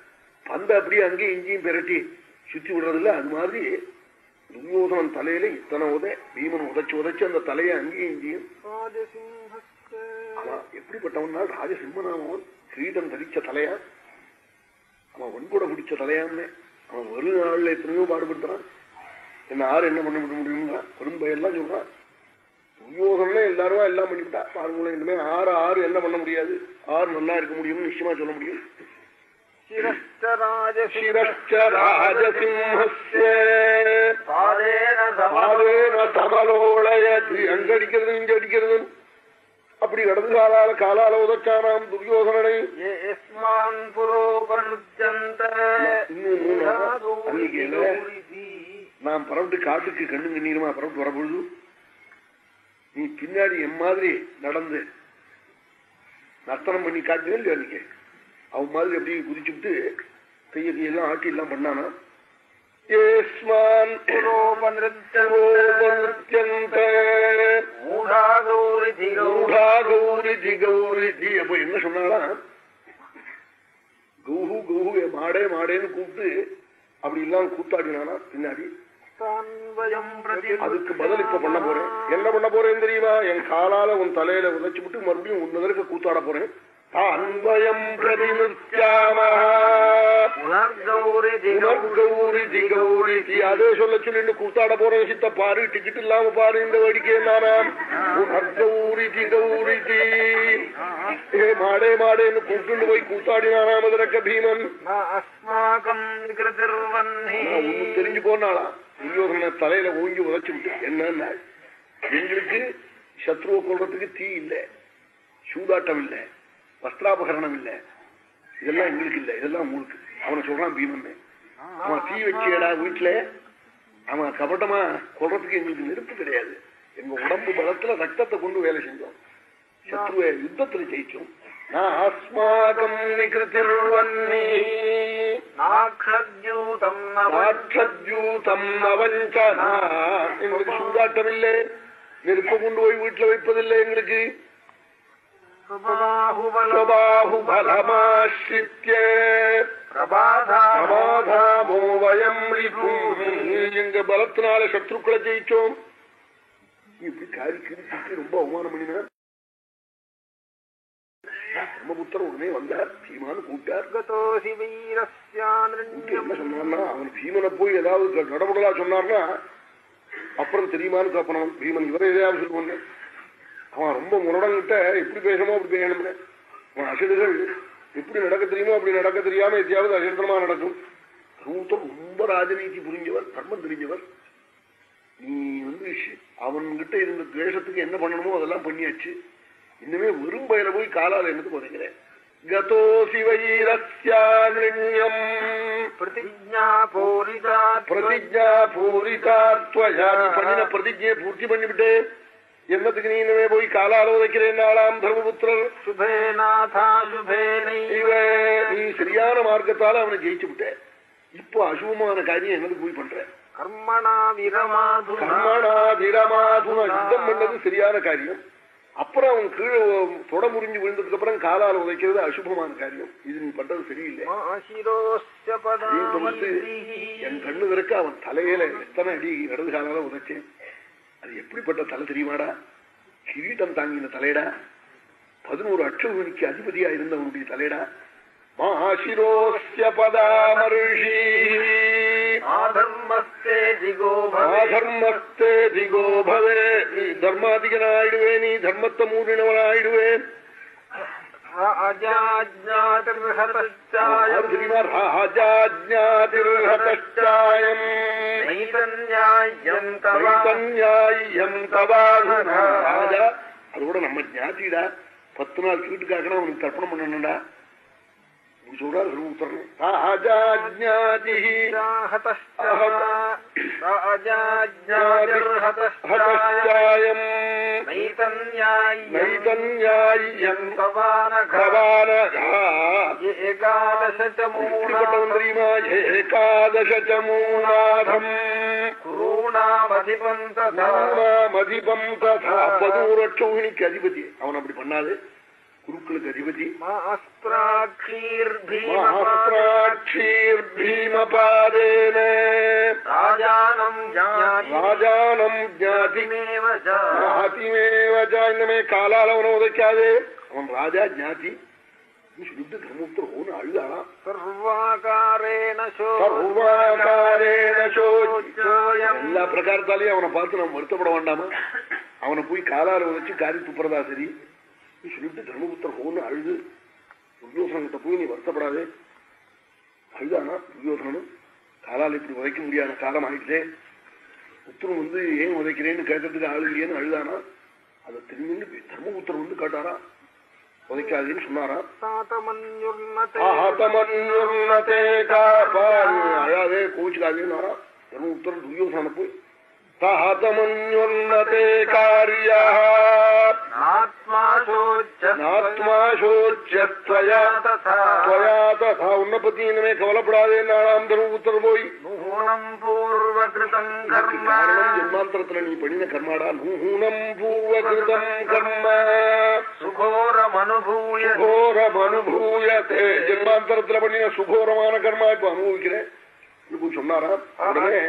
பந்த அப்படியே அங்கேயும் இங்கேயும் பெரட்டி சுத்தி விடுறது இல்ல அது மாதிரி துரியோதனன் தலையில இத்தனை உதை பீமன் உதைச்சு உதைச்சு அந்த தலையை அங்கேயும் இங்கேயும். அவன் எப்படிப்பட்டவன்னா ராஜசிம்மனாமவன் கிரீடம் தரிச்ச தலையா? அவன் வன்கூட பிடிச்ச தலையான்னு அவன் ஒரு நாள்ல எத்தனையோ பாடுபடுத்துறான். என்ன ஆறு என்ன பண்ண முடியும்னா பெரும்பையெல்லாம் சொல்றான். துரியோதனே எல்லாரும் எல்லாம் பண்ணிவிட்டா. பாருங்களேன் இனிமே ஆறு ஆறு என்ன பண்ண முடியாது? ஆறு நல்லா இருக்க முடியும்னு நிச்சயமா சொல்ல முடியும். சிரஷ்ட ராஜசிம்ம சிரஷ்ட ராஜசிம்ஹஸ்ய ஆதேன சமலோ பாலேன சமலோளயது அங்க அடிக்கிறது இங்க அடிக்கிறது? அப்படி கடந்து காலால காலால அன்னைக்கு என்ன? நான் பரவிட்டு காட்டுக்கு கண்ணு கண்ணீருமா பரவிட்டு வரப்பொழுது நீ பின்னாடி என் மாதிரி நடந்து நர்த்தனம் பண்ணி காட்டுவே இல்லையா நீங்க அவன் மாதிரி அப்படியே குதிச்சுட்டு கைய கையெல்லாம் ஆட்டி எல்லாம் பண்ணானா என்ன சொன்னாலா கௌஹு கௌஹு மாடே மாடேன்னு கூப்பிட்டு அப்படி எல்லாம் கூத்தாடினானா பின்னாடி? அதுக்கு பதில் இப்ப பண்ண போறேன். என்ன பண்ண போறேன் தெரியுமா? என் காலால உன் தலையில உதைச்சு விட்டு மறுபடியும் உன் தடவை கூத்தாட போறேன். தான்வயம் தி அதே சொல்ல சொல்லி கூத்தாட போறேன் சித்த பாரு டிக்கெட் இல்லாம பாரு இந்த வேடிக்கை நானாம் கௌரி தி கௌரி தி ஏ மாடே மாடேன்னு கூப்பிட்டு போய் கூத்தாடினானாம் அதற்கு பீமன்? தெரிஞ்சு போனாளா? துரியோதன தலையில ஓங்கி உதச்சு விட்டு என்னன்னா எங்களுக்கு சத்ருவை கொள்றதுக்கு தீ இல்ல சூதாட்டம் இல்லை வஸ்திராபகரணம் இல்ல. இதெல்லாம் எங்களுக்கு இல்ல இதெல்லாம் உங்களுக்கு. அவனை சொல்றான் பீமன். அவன் தீ வச்சியடா வீட்டுல அவன் கபட்டமா கொள்றதுக்கு எங்களுக்கு நெருப்பு கிடையாது. எங்க உடம்பு பலத்துல ரத்தத்தை கொண்டு வேலை செஞ்சோம். சத்ருவை யுத்தத்துல ஜெயிச்சோம். நான் ஆஸ்மாகம் நிகிருத்திர்வன்னி நாக்ஷத்யூதம் நவ ராட்சத்யூதம் நவஞ்சனா எங்களுக்கு சூதாட்டம் இல்லை நெருப்ப கொண்டு போய் வீட்டுல வைப்பதில்லை எங்களுக்கு. எங்க பலத்தினால சத்ருக்களை ஜெயிச்சோம். இப்படி காரி கிரிச்சிட்டு ரொம்ப அவமானம் பண்ணினா? பிரம்மபுத்தர் உடனே வந்தார் பீமானு கூட்டார் என்ன சொன்னான்னா அவன் பீமனை போய் ஏதாவது நடபடலா சொன்னார்னா அப்புறம் தெரியுமான்னு காப்பனான் பீமன் இவரை எதையாவது சொல்லுவாங்க அவன் ரொம்ப முரடங்கிட்ட எப்படி பேசணுமோ? அப்படி பேசணும்ல அவன் அசடுகள் எப்படி நடக்க தெரியுமோ அப்படி நடக்க தெரியாம எதையாவது அசடமா நடக்கும். ரூத்தம் ரொம்ப ராஜநீதி புரிஞ்சவர் தர்மம் தெரிஞ்சவர். நீ வந்து அவன்கிட்ட இருந்த துவேஷத்துக்கு என்ன பண்ணணுமோ அதெல்லாம் பண்ணியாச்சு. இன்னுமே வெறும்பயில போய் காலால் என்னது முறைகிறேன் பிரதிஜையை பூர்த்தி பண்ணிவிட்டு என்னத்துக்கு நீ இனிமே போய் காலால உதைக்கிறேன் நாளாம் தர்மபுத்திரர்? சுபேநாதா சுபேனை. நீ சரியான மார்க்கத்தால அவனை ஜெயிச்சு விட்ட. இப்போ அசுபமான காரியம் என்னது போய் பண்றேன் கர்மணா விரமாது கர்மணா யுத்தம் பண்ணது சரியான காரியம். அப்புறம் அவன் கீழே தொட முறிஞ்சு விழுந்ததுக்கு அப்புறம் காலால் உதைக்கிறது அசுபமான காரியம். இது நீ பண்றது சரியில்லை. என் கண்ணு இருக்க அவன் தலையில எத்தனை அடி இடது காலால உதைச்சேன். அது எப்படிப்பட்ட தலை தெரியுமாடா? கிரீட்டம் தாங்கின தலையடா. பதினோரு அட்சமணிக்கு அதிபதியா இருந்தவனுடைய தலையடா. மாசிரோசிய பதாமருஷி ஆதர்மஸ்தே திகோ ஆதர்மஸ்தே திகோ பவே. நீ தர்மாதிகனாயிடுவே நீ தர்மத்தை மூடினவனாயிடுவேன் அது கூட நம்ம ஜாதிடா. பத்து நாள் சீட்டுக்காக அவனுக்கு தர்ப்பணம் பண்ணணும்டா. ൂണാഥം ൂണാമധിപം തഥാ പതൂരക്ഷോഹിണിക്ക് അധിപതി അവൻ അപ്പടി പണ്ണാതെ குருக்களுக்கு அதிபதி மகாஸ்திராட்சீர்பீமபாதேன ராஜானம் ராஜானம் ஜாதி. ஜாதிமேவ ஜாதிமேவ இன்னமே காலால் அவனை உதைக்காதே. அவன் ராஜா ஜாதி. சொல்லிட்டு தர்மபுத்திர ஓன்னு சோயம். எல்லா பிரகாரத்தாலையும் அவனை பார்த்து நம்ம வருத்தப்பட வேண்டாமா? அவனை போய் காலால வச்சு காரி துப்புறதா சரி? சொல்லிட்டு தர்மபுத்திர ஹோன்னு அழுது துரியோசனங்கிட்ட போய் நீ வருத்தப்படாதே அழுதானா துரியோசனனும் காலால் இப்படி உதைக்க முடியாத காலம் ஆயிடுச்சே புத்திரம் வந்து ஏன் உதைக்கிறேன்னு கேட்கறதுக்கு ஆளு இல்லையேன்னு அழுதானா அதை திரும்பி தர்மபுத்திரம் வந்து கேட்டாரா உதைக்காதேன்னு சொன்னாரா அழாதே கோச்சுக்காதேன்னாரா தர்மபுத்திரன் துரியோசன போய் പാതമന്യുന്നതേ കാര്യ ഉന്നപ്പത്തിനുമേ കവലപ്പെടാതെ നാളാം ധർമ്മപുത്രർ പോയി കാരണം ജന്മാന്തരത്തിലെ നീ പണിന കർമാടാ നൂഹൂണം പൂർവകൃതം കർമ്മ സുഘോരമനുഭൂയ ജന്മാന്തരത്തിലെ പണിന സുഘോരമാണ് കർമ്മ ഇപ്പൊ അനുഭവിക്കുന്നത് இப்படி உடனே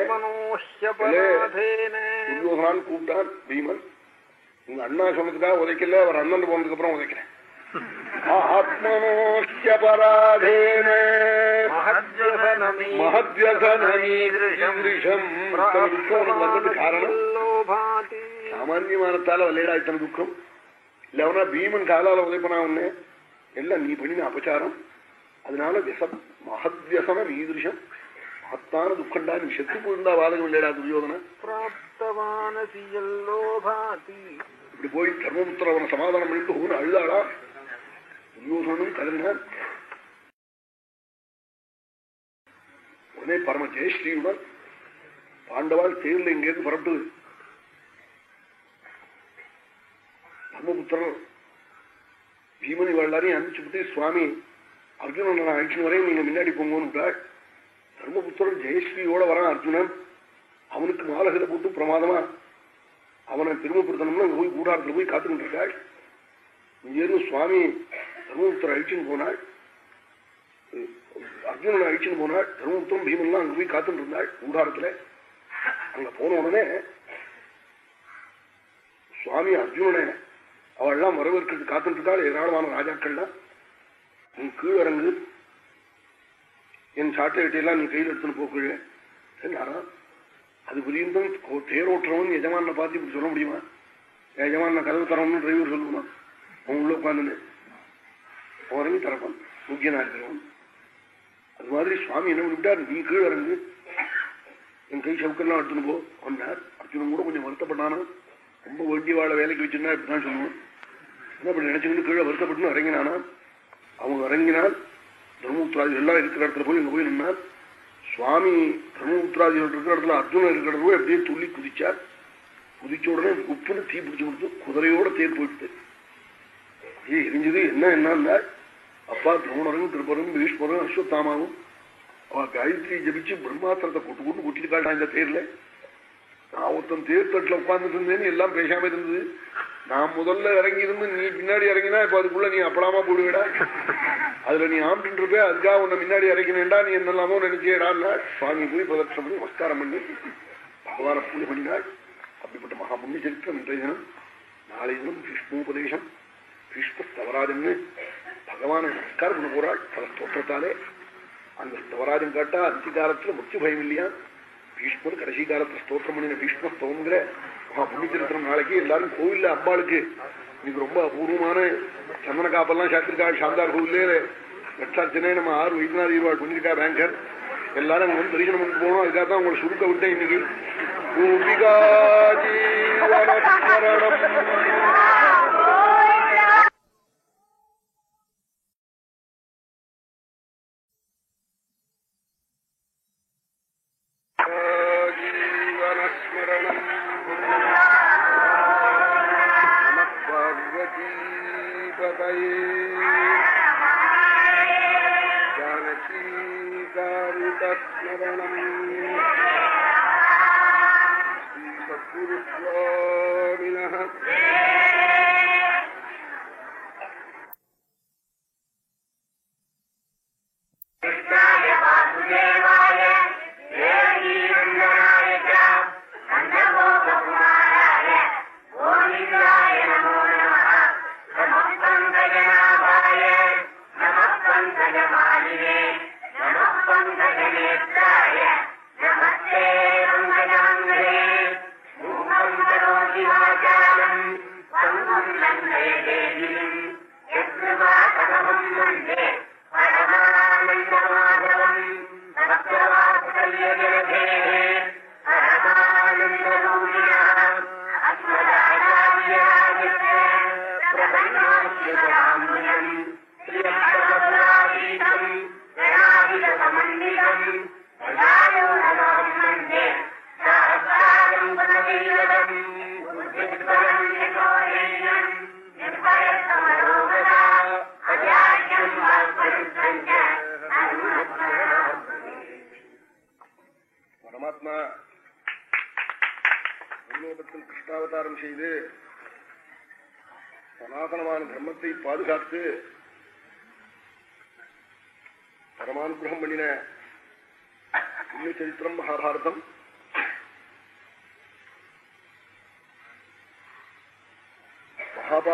துரியோகனான் கூப்பிட்டான் பீமன் உங்க அண்ணா சொன்னதுக்காக உதைக்கல அவர் அண்ணன் போனதுக்கு அப்புறம் உதைக்கிறேன். ஆத்மனோஷ்யபராதேன காரணம்? சாமான்யமானத்தால வல்லையடா இத்தனை துக்கம். இல்லவனா பீமன் காலால உதைப்பனா உன்ன? எல்லாம் நீ பண்ணின அபச்சாரம். அதனால விசம் மகத்யசனம் ஈதிருஷம். மகத்தான துக்கண்டா நீ செத்து போயிருந்தா வாதகம் இல்லைடா துரியோதன இப்படி போய் தர்மபுத்திர அவனை சமாதானம் பண்ணிட்டு ஊன்னு அழுதாடா துரியோதனும் கதறினான் உடனே பரம ஜெயஸ்ரீயுடன் பாண்டவாள் தேர்ல இங்கிருந்து புறப்பட்டு தர்மபுத்திரர் பீமனி எல்லாரையும் அனுப்பிச்சுட்டு சுவாமி. அர்ஜுனன் நான் அழிச்சு வரேன். நீங்க முன்னாடி போங்கன்னு பிரம்மபுத்திரன் ஜெயஸ்ரீயோட வரான் அர்ஜுனன். அவனுக்கு மாலகத்தை போட்டு பிரமாதமா அவனை திரும்பப்படுத்தணும்னு அங்க போய் கூடாரத்துல போய் காத்துக்கிட்டு இருக்காள். இங்கேருந்து சுவாமி தர்மபுத்திர அழிச்சுன்னு போனாள். அர்ஜுனனை அழிச்சுன்னு போனாள். தர்மபுத்திரம் பீமன்லாம் அங்க போய் காத்துட்டு இருந்தாள் கூடாரத்துல. அங்க போன உடனே சுவாமி அர்ஜுனனை அவள் எல்லாம் வரவேற்கிறது காத்துட்டு இருக்காள் ஏராளமான ராஜாக்கள்லாம். நீ கீழ் என் சாட்டையெல்லாம் நீ கையில் எடுத்துன்னு போக்குழ அது புரியும் தேரோட்டுறவன் எஜமான பார்த்து இப்படி சொல்ல முடியுமா? எஜமான கதவு தரணும்னு டிரைவர் சொல்லுமா? அவன் உள்ள உட்காந்துன்னு உறங்கி தரப்பான் முக்கியனா இருக்கிறவன். அது மாதிரி சுவாமி என்ன விட்டார்? நீ கீழே இறங்கு. என் கை சவுக்கெல்லாம் எடுத்துன்னு போ வந்தார் அர்ஜுனன் கூட கொஞ்சம் வருத்தப்பட்டானா? ரொம்ப வட்டி வாழ வேலைக்கு வச்சிருந்தா இப்படிதான் சொல்லுவோம் என்ன அப்படி நினைச்சுக்கிட்டு கீழே வருத்தப்பட்டுன்னு இறங்கினானா? அவங்க இறங்கினால் தர்மபுத்திராதிகள் எல்லாம் இருக்கிற இடத்துல போய் போய் நின்னார் சுவாமி தர்மபுத்திராதிகள் இருக்கிற இடத்துல அர்ஜுனன் இருக்கிற போய் அப்படியே துள்ளி குதிச்சார். குதிச்ச உடனே உப்புன்னு தீ பிடிச்சு கொடுத்து குதிரையோட தேர் போயிட்டு அப்படியே எரிஞ்சது என்ன என்ன அப்பா திரோணரும் திருப்பரும் பீஷ்மரும் அஸ்வத்தாமாவும். அவ காயத்ரி ஜபிச்சு பிரம்மாத்திரத்தை கொட்டு கொண்டு கொட்டிட்டு இந்த தேர்ல. நான் ஒருத்தன் தேர் தேர்தட்டில் உட்கார்ந்துட்டு இருந்தேன்னு எல்லாம் பேசாம இருந்தது. நான் முதல்ல இறங்கி இருந்து நீ பின்னாடி இறங்கினா இப்ப அதுக்குள்ள நீ அப்படாமா போடுவேடா? அதுல நீ ஆம்பிட்டு இருப்பே அதுக்காக உன்னை முன்னாடி இறங்கினேன்டா நீ என்னெல்லாமோ நினைச்சேடா சுவாமி போய் பிரதட்சணம் பண்ணி நமஸ்காரம் பண்ணி பகவான பூஜை பண்ணினாள் அப்படிப்பட்ட மகா புண்ணிய சரித்திரம் இன்றைய தினம். நாளை தினம் விஷ்ணுபதேசம். விஷ்ணு தவறாதுன்னு பகவானை நமஸ்காரம் பண்ண போறாள். பல தோற்றத்தாலே அந்த ஸ்தவராஜம் கேட்டா அந்திகாலத்துல முக்கிய பயம் இல்லையா? பீஷ்மர் கடைசி காலத்துல ஸ்தோத்திரம் பண்ணின பீஷ்மஸ்தவங்கிற ஸ்தவங்கிற நாளைக்கு எல்லாரும் கோவில்ல அம்பாளுக்கு. இன்னைக்கு ரொம்ப அபூர்வமான சந்தன காப்பெல்லாம் சாத்திருக்கா சாந்தார் கோவில்லே லட்சார்ச்சனை நம்ம ஆறு வைத்தியநாத ஈர்வாள் பண்ணிருக்கா பேங்கர் எல்லாரும் அங்க வந்து தரிசனம் பண்ணிட்டு போனோம். அதுக்காக தான் உங்களை சுருக்க விட்டேன் இன்னைக்கு. ஜீவனஸ்மரணம்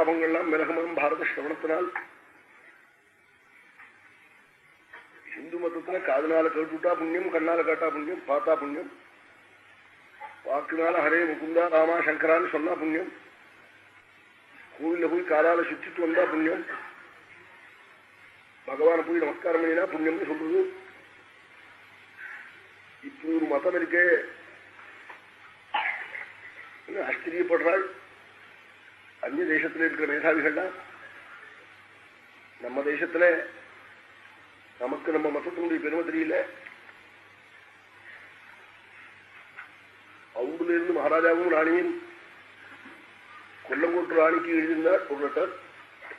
பாபங்கள்லாம் விலகமனம் பாரத சிரவணத்தினால். இந்து மதத்துல காதனால கேட்டுட்டா புண்ணியம் கண்ணால கேட்டா புண்ணியம் பார்த்தா புண்ணியம். வாக்குனால ஹரே முகுந்தா ராமா சங்கரான்னு சொன்னா புண்ணியம். கோவில்ல போய் காலால சுத்திட்டு வந்தா புண்ணியம். பகவான போய் நமஸ்காரம் பண்ணினா புண்ணியம்னு சொல்றது இப்படி ஒரு மதம் இருக்கே ஆச்சரியப்படுறாள் அந்நிய தேசத்துல இருக்கிற மேதாவிகள்லாம் நம்ம தேசத்துல நமக்கு நம்ம மதத்தினுடைய பெருமை தெரியல ராஜாவும் ராணியும் கொல்லங்கோட்டு ராணிக்கு எழுதியிருந்தார் ஒரு லெட்டர்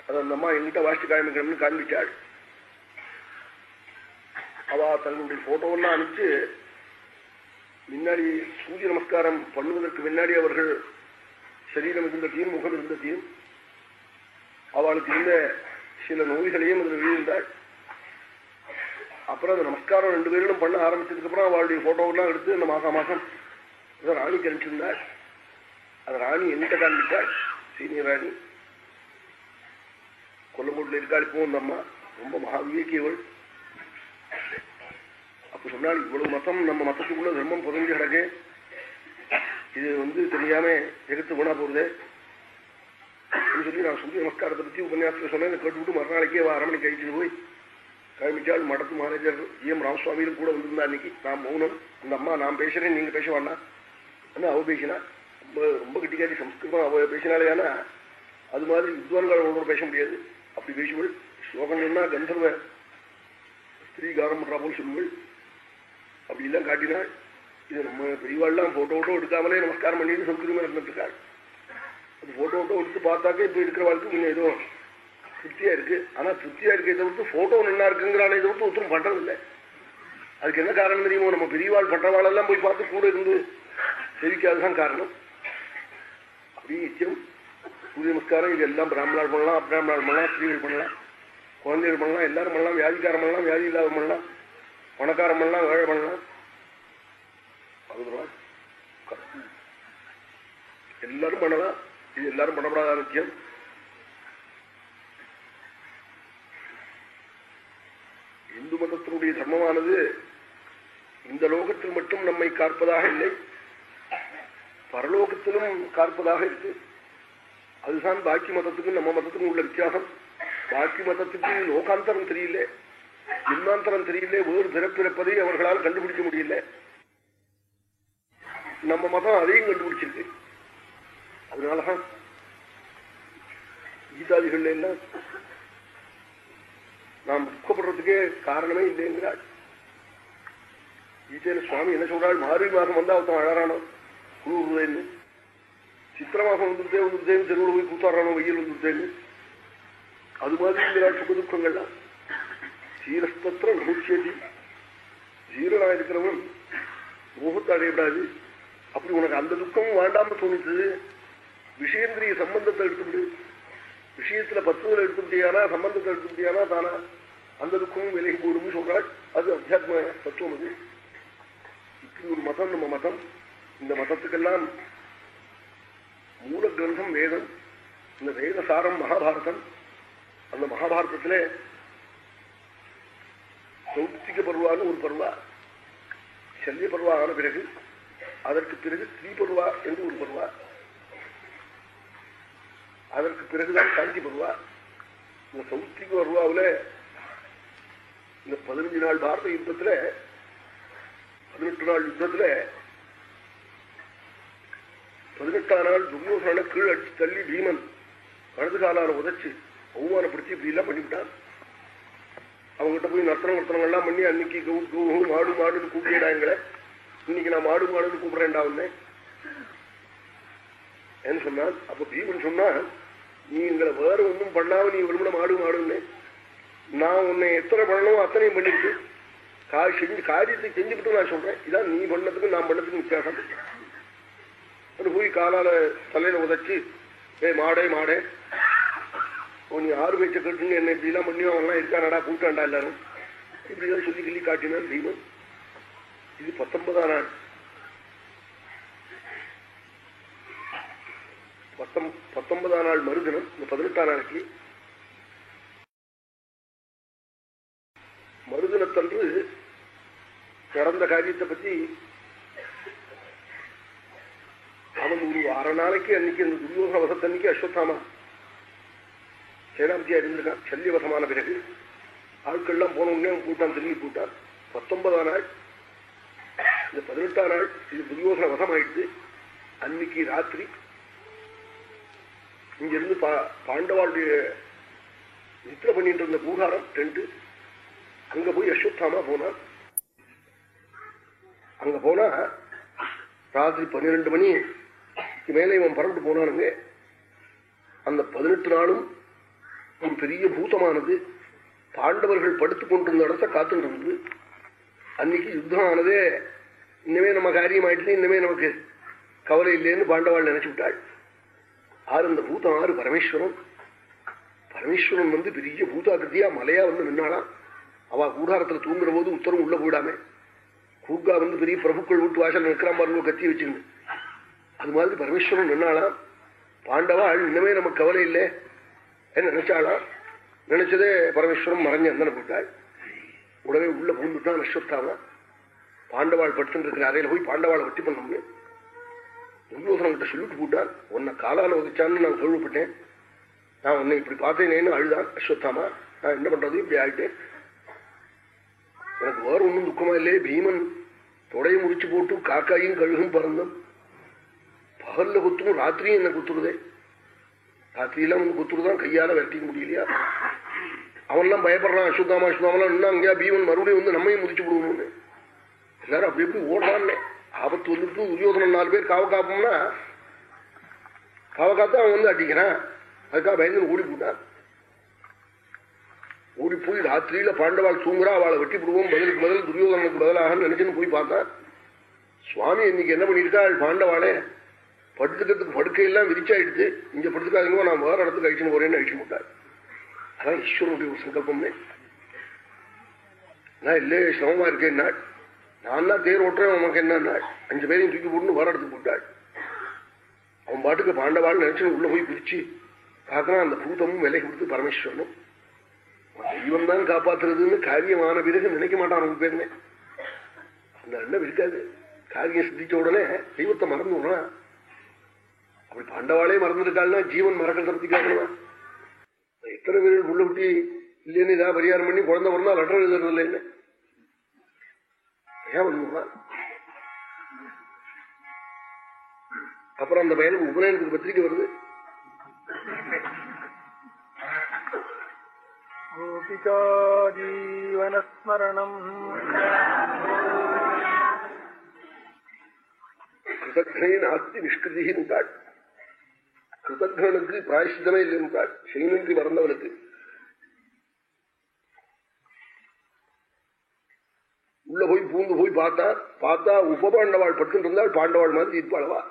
அது அந்த அம்மா எங்கிட்ட வாசிச்சு காமிக்கணும்னு காண்பிச்சாள். அவ தங்களுடைய போட்டோவெல்லாம் அனுப்பிச்சு முன்னாடி சூரிய நமஸ்காரம் பண்ணுவதற்கு முன்னாடி அவர்கள் சரீரம் இருந்த தீம் முகம் இருந்த தீம். அவளுக்கு இருந்த சில நோய்களையும் அதில் எழுதியிருந்தாள் அப்புறம் அந்த நமஸ்காரம் ரெண்டு பேரிலும் பண்ண ஆரம்பிச்சதுக்கு அப்புறம் அவளுடைய போட்டோவெல்லாம் எடுத்து இந்த மாசம் மாசம் இதை ராணிக்கு அனுப்பிச்சிருந்தாள் அது ராணி என்கிட்ட காண்பிட்டாள் சீனியர் ராணி கொல்லங்கோட்டில் இருக்காள் இப்போ அந்த அம்மா. ரொம்ப மகாவிவேக்கியவள் அப்ப சொன்னால் இவ்வளவு மதம் நம்ம மதத்துக்குள்ள தர்மம் புதஞ்சு கிடக்கு. இது வந்து தெரியாம எதிர்த்து போனா போகுது. சொல்லி நான் சொல்லி நமஸ்காரத்தை பத்தி உபன்யாசத்தில் சொன்னேன். கேட்டுவிட்டு மறுநாளைக்கே அரமணி அழிச்சுட்டு போய் கிளம்பிச்சாள் மடத்து மேனேஜர் எம் ராமசுவாமியிலும் கூட வந்திருந்தா அன்னைக்கு நான் மௌனம். இந்த அம்மா நான் பேசுறேன் நீங்க பேச வேண்டாம். அவ பேசினா ரொம்ப ரொம்ப கிட்டிக்காரி சம்ஸ்கிருதம் அவ பேசினாலே ஏன்னா அது மாதிரி வித்வான்களோட பேச முடியாது. அப்படி பேசுவள் ஸ்லோகங்கள்னா கந்தர்வ ஸ்திரீகாரம் பண்றா போல் சொல்லுவள் அப்படி எல்லாம் காட்டினாள் இது நம்ம பெரியவாள்லாம் போட்டோ ஓட்டோ எடுக்காமலே நமஸ்காரம் பண்ணிட்டு சௌகரியமா இருந்துட்டு அது போட்டோ ஓட்டோ எடுத்து பார்த்தாக்கே இப்ப இருக்கிற வாழ்க்கை கொஞ்சம் ஏதோ திருப்தியா இருக்கு. ஆனா திருப்தியா இருக்க இதை விட்டு போட்டோ நல்லா இருக்குங்கிறாள் இதை விட்டு ஒருத்தரும் பண்றதில்லை. அதுக்கு என்ன காரணம் தெரியுமோ நம்ம பெரியவாள் பண்றவாளெல்லாம் போய் பார்த்து கூட இருந்து தெரிவிக்காததான் காரணம் அப்படி நிச்சயம் சூரிய நமஸ்காரம் இது எல்லாம் பிராமணால் பண்ணலாம் அப்ராமணால் பண்ணலாம் ஸ்திரீகள் பண்ணலாம் குழந்தைகள் பண்ணலாம் எல்லாரும் பண்ணலாம் வியாதிக்காரம் பண்ணலாம் வியாதி இல்லாத பண்ணலாம் பணக்காரம் பண்ணலாம் வேலை பண்ணலாம் எல்லாரும் பண்ணலாம் இது எல்லாரும் பண்ணப்படாத நிச்சயம் இந்து மதத்தினுடைய தர்மமானது இந்த லோகத்தில் மட்டும் நம்மை காப்பதாக இல்லை பரலோகத்திலும் காப்பதாக இருக்கு. அதுதான் பாக்கி மதத்துக்கும் நம்ம மதத்துக்கும் உள்ள வித்தியாசம். பாக்கி மதத்துக்கு லோகாந்தரம் தெரியல. ஜின்னாந்தரம் தெரியல. வேறு பிறப்பிறப்பதை அவர்களால் கண்டுபிடிக்க முடியல. நம்ம மதம் அதையும் கண்டுபிடிச்சிருக்கு. அதனாலதான் கீதாதிகள் எல்லாம் நாம் துக்கப்படுறதுக்கே காரணமே இல்லைங்கிறாள். கீதையில சுவாமி என்ன சொல்றாள் மார்கழி மாதம் வந்தா அவத்தான் அழறானோ? குளிர்றதுன்னு சித்திர மாசம் வந்துருத்தே வந்துருத்தேன்னு தெருவில் போய் கூத்தாடுறானோ வெயில் வந்துருத்தேன்னு அது மாதிரி இருக்கிறாள் சுக துக்கங்கள்லாம் சீரஸ்தத்திர நூச்சியதி ஜீரனா இருக்கிறவன் மோகத்தை அடையப்படாது அப்படி உனக்கு அந்த துக்கம் வேண்டாம தோணித்தது விஷயந்திரிய சம்பந்தத்தை எடுத்துவிடு விஷயத்துல பத்துவலை எடுத்துட்டியானா சம்பந்தத்தை எடுத்துட்டியானா தானா அந்த துக்கமும் விலகி போடும் சொல்றாள் அது அத்தியாத்ம தத்துவம் அது இப்படி ஒரு மதம் நம்ம மதம் இந்த மதத்துக்கெல்லாம் மூல கிரந்தம் வேதம் இந்த வேத சாரம் மகாபாரதம் அந்த மகாபாரதத்திலே சௌத்திக பருவான்னு ஒரு பருவா சல்ய பருவா ஆன பிறகு அதற்கு பிறகு ஸ்ரீபருவா என்று ஒரு பருவா அதற்கு பிறகுதான் காஞ்சி பருவா இந்த சௌத்திக பருவாவில் இந்த பதினஞ்சு நாள் பாரத யுத்தத்தில் பதினெட்டு நாள் யுத்தத்தில் பதினெட்டாம் நாள் துர்யோசன கீழ் அடிச்சு தள்ளி பீமன் வலது காலால உதச்சு அவமானப்படுத்தி இப்படி எல்லாம் பண்ணிவிட்டான். அவங்ககிட்ட போய் நர்த்தனம் எல்லாம் பண்ணி அன்னைக்கு கவு கவு மாடு மாடுன்னு கூப்பிடா எங்களை இன்னைக்கு நான் மாடு மாடுன்னு கூப்பிடுறேன்டா வந்தேன் என்ன சொன்னான் அப்ப பீமன் சொன்னா நீ எங்களை வேற ஒன்றும் பண்ணாம நீ விரும்பின மாடு மாடுன்னு. நான் உன்னை எத்தனை பண்ணணும் அத்தனையும் பண்ணிட்டு கா செஞ்சு காரியத்தை செஞ்சுக்கிட்டு நான் சொல்றேன். இதான் நீ பண்ணதுக்கு நான் பண்ணதுக்கு வித்தியாசம். போய் காலால தலையில உதச்சி ஏ மாடே மாடே. நீ ஆறு பேச்ச கட்டுன்னு என்ன இப்படி எல்லாம் பண்ணி அவன்லாம் இருக்கானடா கூட்டாண்டா எல்லாரும். இப்படிதான் சொல்லி கிள்ளி காட்டினான் பீமன் இது பத்தொன்பதாம் நாள். பத்தொன்பதாம் நாள் மறுதினம் இந்த பதினெட்டாம் நாளைக்கு. மறுதினத்தன்று நடந்த காரியத்தை பத்தி அவன் ஒரு அரை நாளைக்கு அன்னைக்கு அந்த துரியோகன வசத்தன்னைக்கு அஸ்வத்தாமா? சேனாபதியா இருந்திருக்கான் சல்லியவசமான பிறகு ஆட்கள்லாம் போன உடனே கூட்டான் திரும்பி கூட்டான். பத்தொன்பதாம் நாள் இந்த பதினெட்டாம் நாள் இது துரியோகன வசம் அன்னைக்கு ராத்திரி இங்கிருந்து பா பாண்டவாளுடைய நித்திர பண்ணிட்டு இருந்த பூகாரம் டென்ட் அங்க போய் அஸ்வத்தாமா போனான். அங்க போனா ராத்திரி பன்னிரெண்டு மணி மேலே இவன் பறந்து போனானுங்க அந்த பதினெட்டு நாளும் ஒரு பெரிய பூதமானது பாண்டவர்கள் படுத்துக் கொண்டிருந்த இடத்த காத்துட்டு இருந்தது. அன்னைக்கு யுத்தம் ஆனதே இன்னமே நம்ம காரியம் ஆயிடுச்சு இன்னமே நமக்கு கவலை இல்லைன்னு பாண்டவாள் நினைச்சு விட்டாள். ஆறு அந்த பூதம் ஆறு பரமேஸ்வரன். பரமேஸ்வரன் வந்து பெரிய பூதாகிருதியா மலையா வந்து நின்னாலாம் அவ கூடாரத்துல தூங்குற போது உத்தரவு உள்ள போயிடாம. கூர்கா வந்து பெரிய பிரபுக்கள் வீட்டு வாசல் நிற்கிறான் பாருங்க கத்தி வச்சுருந்து. அது மாதிரி பரமேஸ்வரன் நின்னாலாம் பாண்டவா இன்னமே நமக்கு கவலை இல்லை. என்ன நினைச்சாலாம் நினைச்சதே பரமேஸ்வரம் மறைஞ்சு அந்தன போட்டாள் உடனே உள்ள பூந்துட்டான் அஸ்வத்தாம. பாண்டவாள் படுத்துட்டு இருக்கிற அறையில போய் பாண்டவாளை வெட்டி பண்ணோம்னு துரியோசனம் கிட்ட சொல்லிட்டு போட்டான் உன்னை காலால உதிச்சான்னு நான் கேள்விப்பட்டேன். நான் உன்னை இப்படி பார்த்தேனேன்னு அழுதான் அஸ்வத்தாமா. நான் என்ன பண்றது? இப்படி ஆயிட்டேன். எனக்கு வேற ஒன்றும் துக்கமா இல்லையே பீமன். தொடையை முடிச்சு போட்டு காக்காயும் கழுகும் பறந்தும். பகல்ல குத்தும் ராத்திரியும் என்ன குத்துருதே ராத்திரியெல்லாம் வந்து குத்துருதான் கையால விரட்டிக்க முடியலையா? அவன்லாம் பயப்படுறான் அசுத்தாமா அசுத்தாமெல்லாம் இன்னும் அங்கேயா பீமன் மறுபடியும் வந்து நம்மையும் முடிச்சு விடுவோம்னு. எல்லாரும் அப்படி எப்படி ஓடுறான்னு. ஆபத்து வந்துட்டு துரியோதனன் நாலு பேர் காவ காப்போம்னா காவ காத்து அவன் வந்து அடிக்கிறான். அதுக்காக பயந்து ஓடி போட்டான் ஓடி போய் ராத்திரியில பாண்டவாள் தூங்குறா அவளை வெட்டி விடுவோம் பதிலுக்கு பதில் துரியோதனுக்கு பதிலாக நினைச்சுன்னு போய் பார்த்தான் சுவாமி இன்னைக்கு என்ன பண்ணிருக்காள் பாண்டவாளே? படுத்துக்கிறதுக்கு படுக்கையெல்லாம் விரிச்சாயிடுச்சு இங்க படுத்துக்காதீங்க நான் வேற இடத்துக்கு அழிச்சுன்னு போறேன்னு அழிச்சு விட்டார் அதான் ஈஸ்வரனுடைய ஒரு சங்கல்பம்னே. நான் இல்லையே சிரமமா இருக்கேன் நாள்? நான் தான் தேர் ஓட்டுறேன் உனக்கு என்ன நாள்? அஞ்சு பேரையும் தூக்கி போட்டு வேற இடத்துக்கு போட்டாள் அவன் பாட்டுக்கு பாண்டவாள் நினைச்சு உள்ள போய் பிரிச்சு பார்க்கறான் அந்த பூதமும் விலை கொடுத்து பரமேஸ்வரனும். தெய்வம் தான் காப்பாத்துறதுன்னு காரியமான பிறகு நினைக்க மாட்டான் அவங்க பேருமே அந்த அண்ணன் இருக்காது. காரியம் சித்திச்ச உடனே தெய்வத்தை மறந்து விடுறான். அப்படி பாண்டவாளே மறந்துருக்காள்னா ஜீவன் மறக்கிறதுக்காக எத்தனை பேர்கள் புள்ள குட்டி இல்லைன்னு ஏதாவது பரிகாரம் பண்ணி குழந்தை பிறந்தா லெட்டர் எழுதுறது இல்லை என்ன? ஏன் பண்ணுவான் அப்புறம் அந்த பையனுக்கு உபநயனத்துக்கு பத்திரிக்கை வருது. ஜீவனஸ்மரணம். கிருதக்ஷனை நாஸ்தி நிஷ்கிருதின்னு காட்டு கிருதக்னனுக்கு பிராயசித்தமே இல்லை என்றாள் செய்நின்றி மறந்தவனுக்கு உள்ள போய் பூந்து போய் பார்த்தா பார்த்தா உபபாண்டவாள் படுத்துட்டு இருந்தால் பாண்டவாள் மாதிரி இருப்பாளவா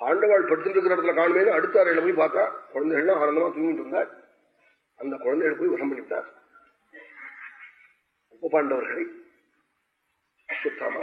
பாண்டவாள் படுத்துட்டு இருக்கிற இடத்துல காணுமே அடுத்த அறையில போய் பார்த்தா குழந்தைகள்லாம் ஆனந்தமா தூங்கிட்டு இருந்தாள் அந்த குழந்தைகள் போய் வசம் பண்ணிவிட்டார் உப பாண்டவர்களை சுத்தமா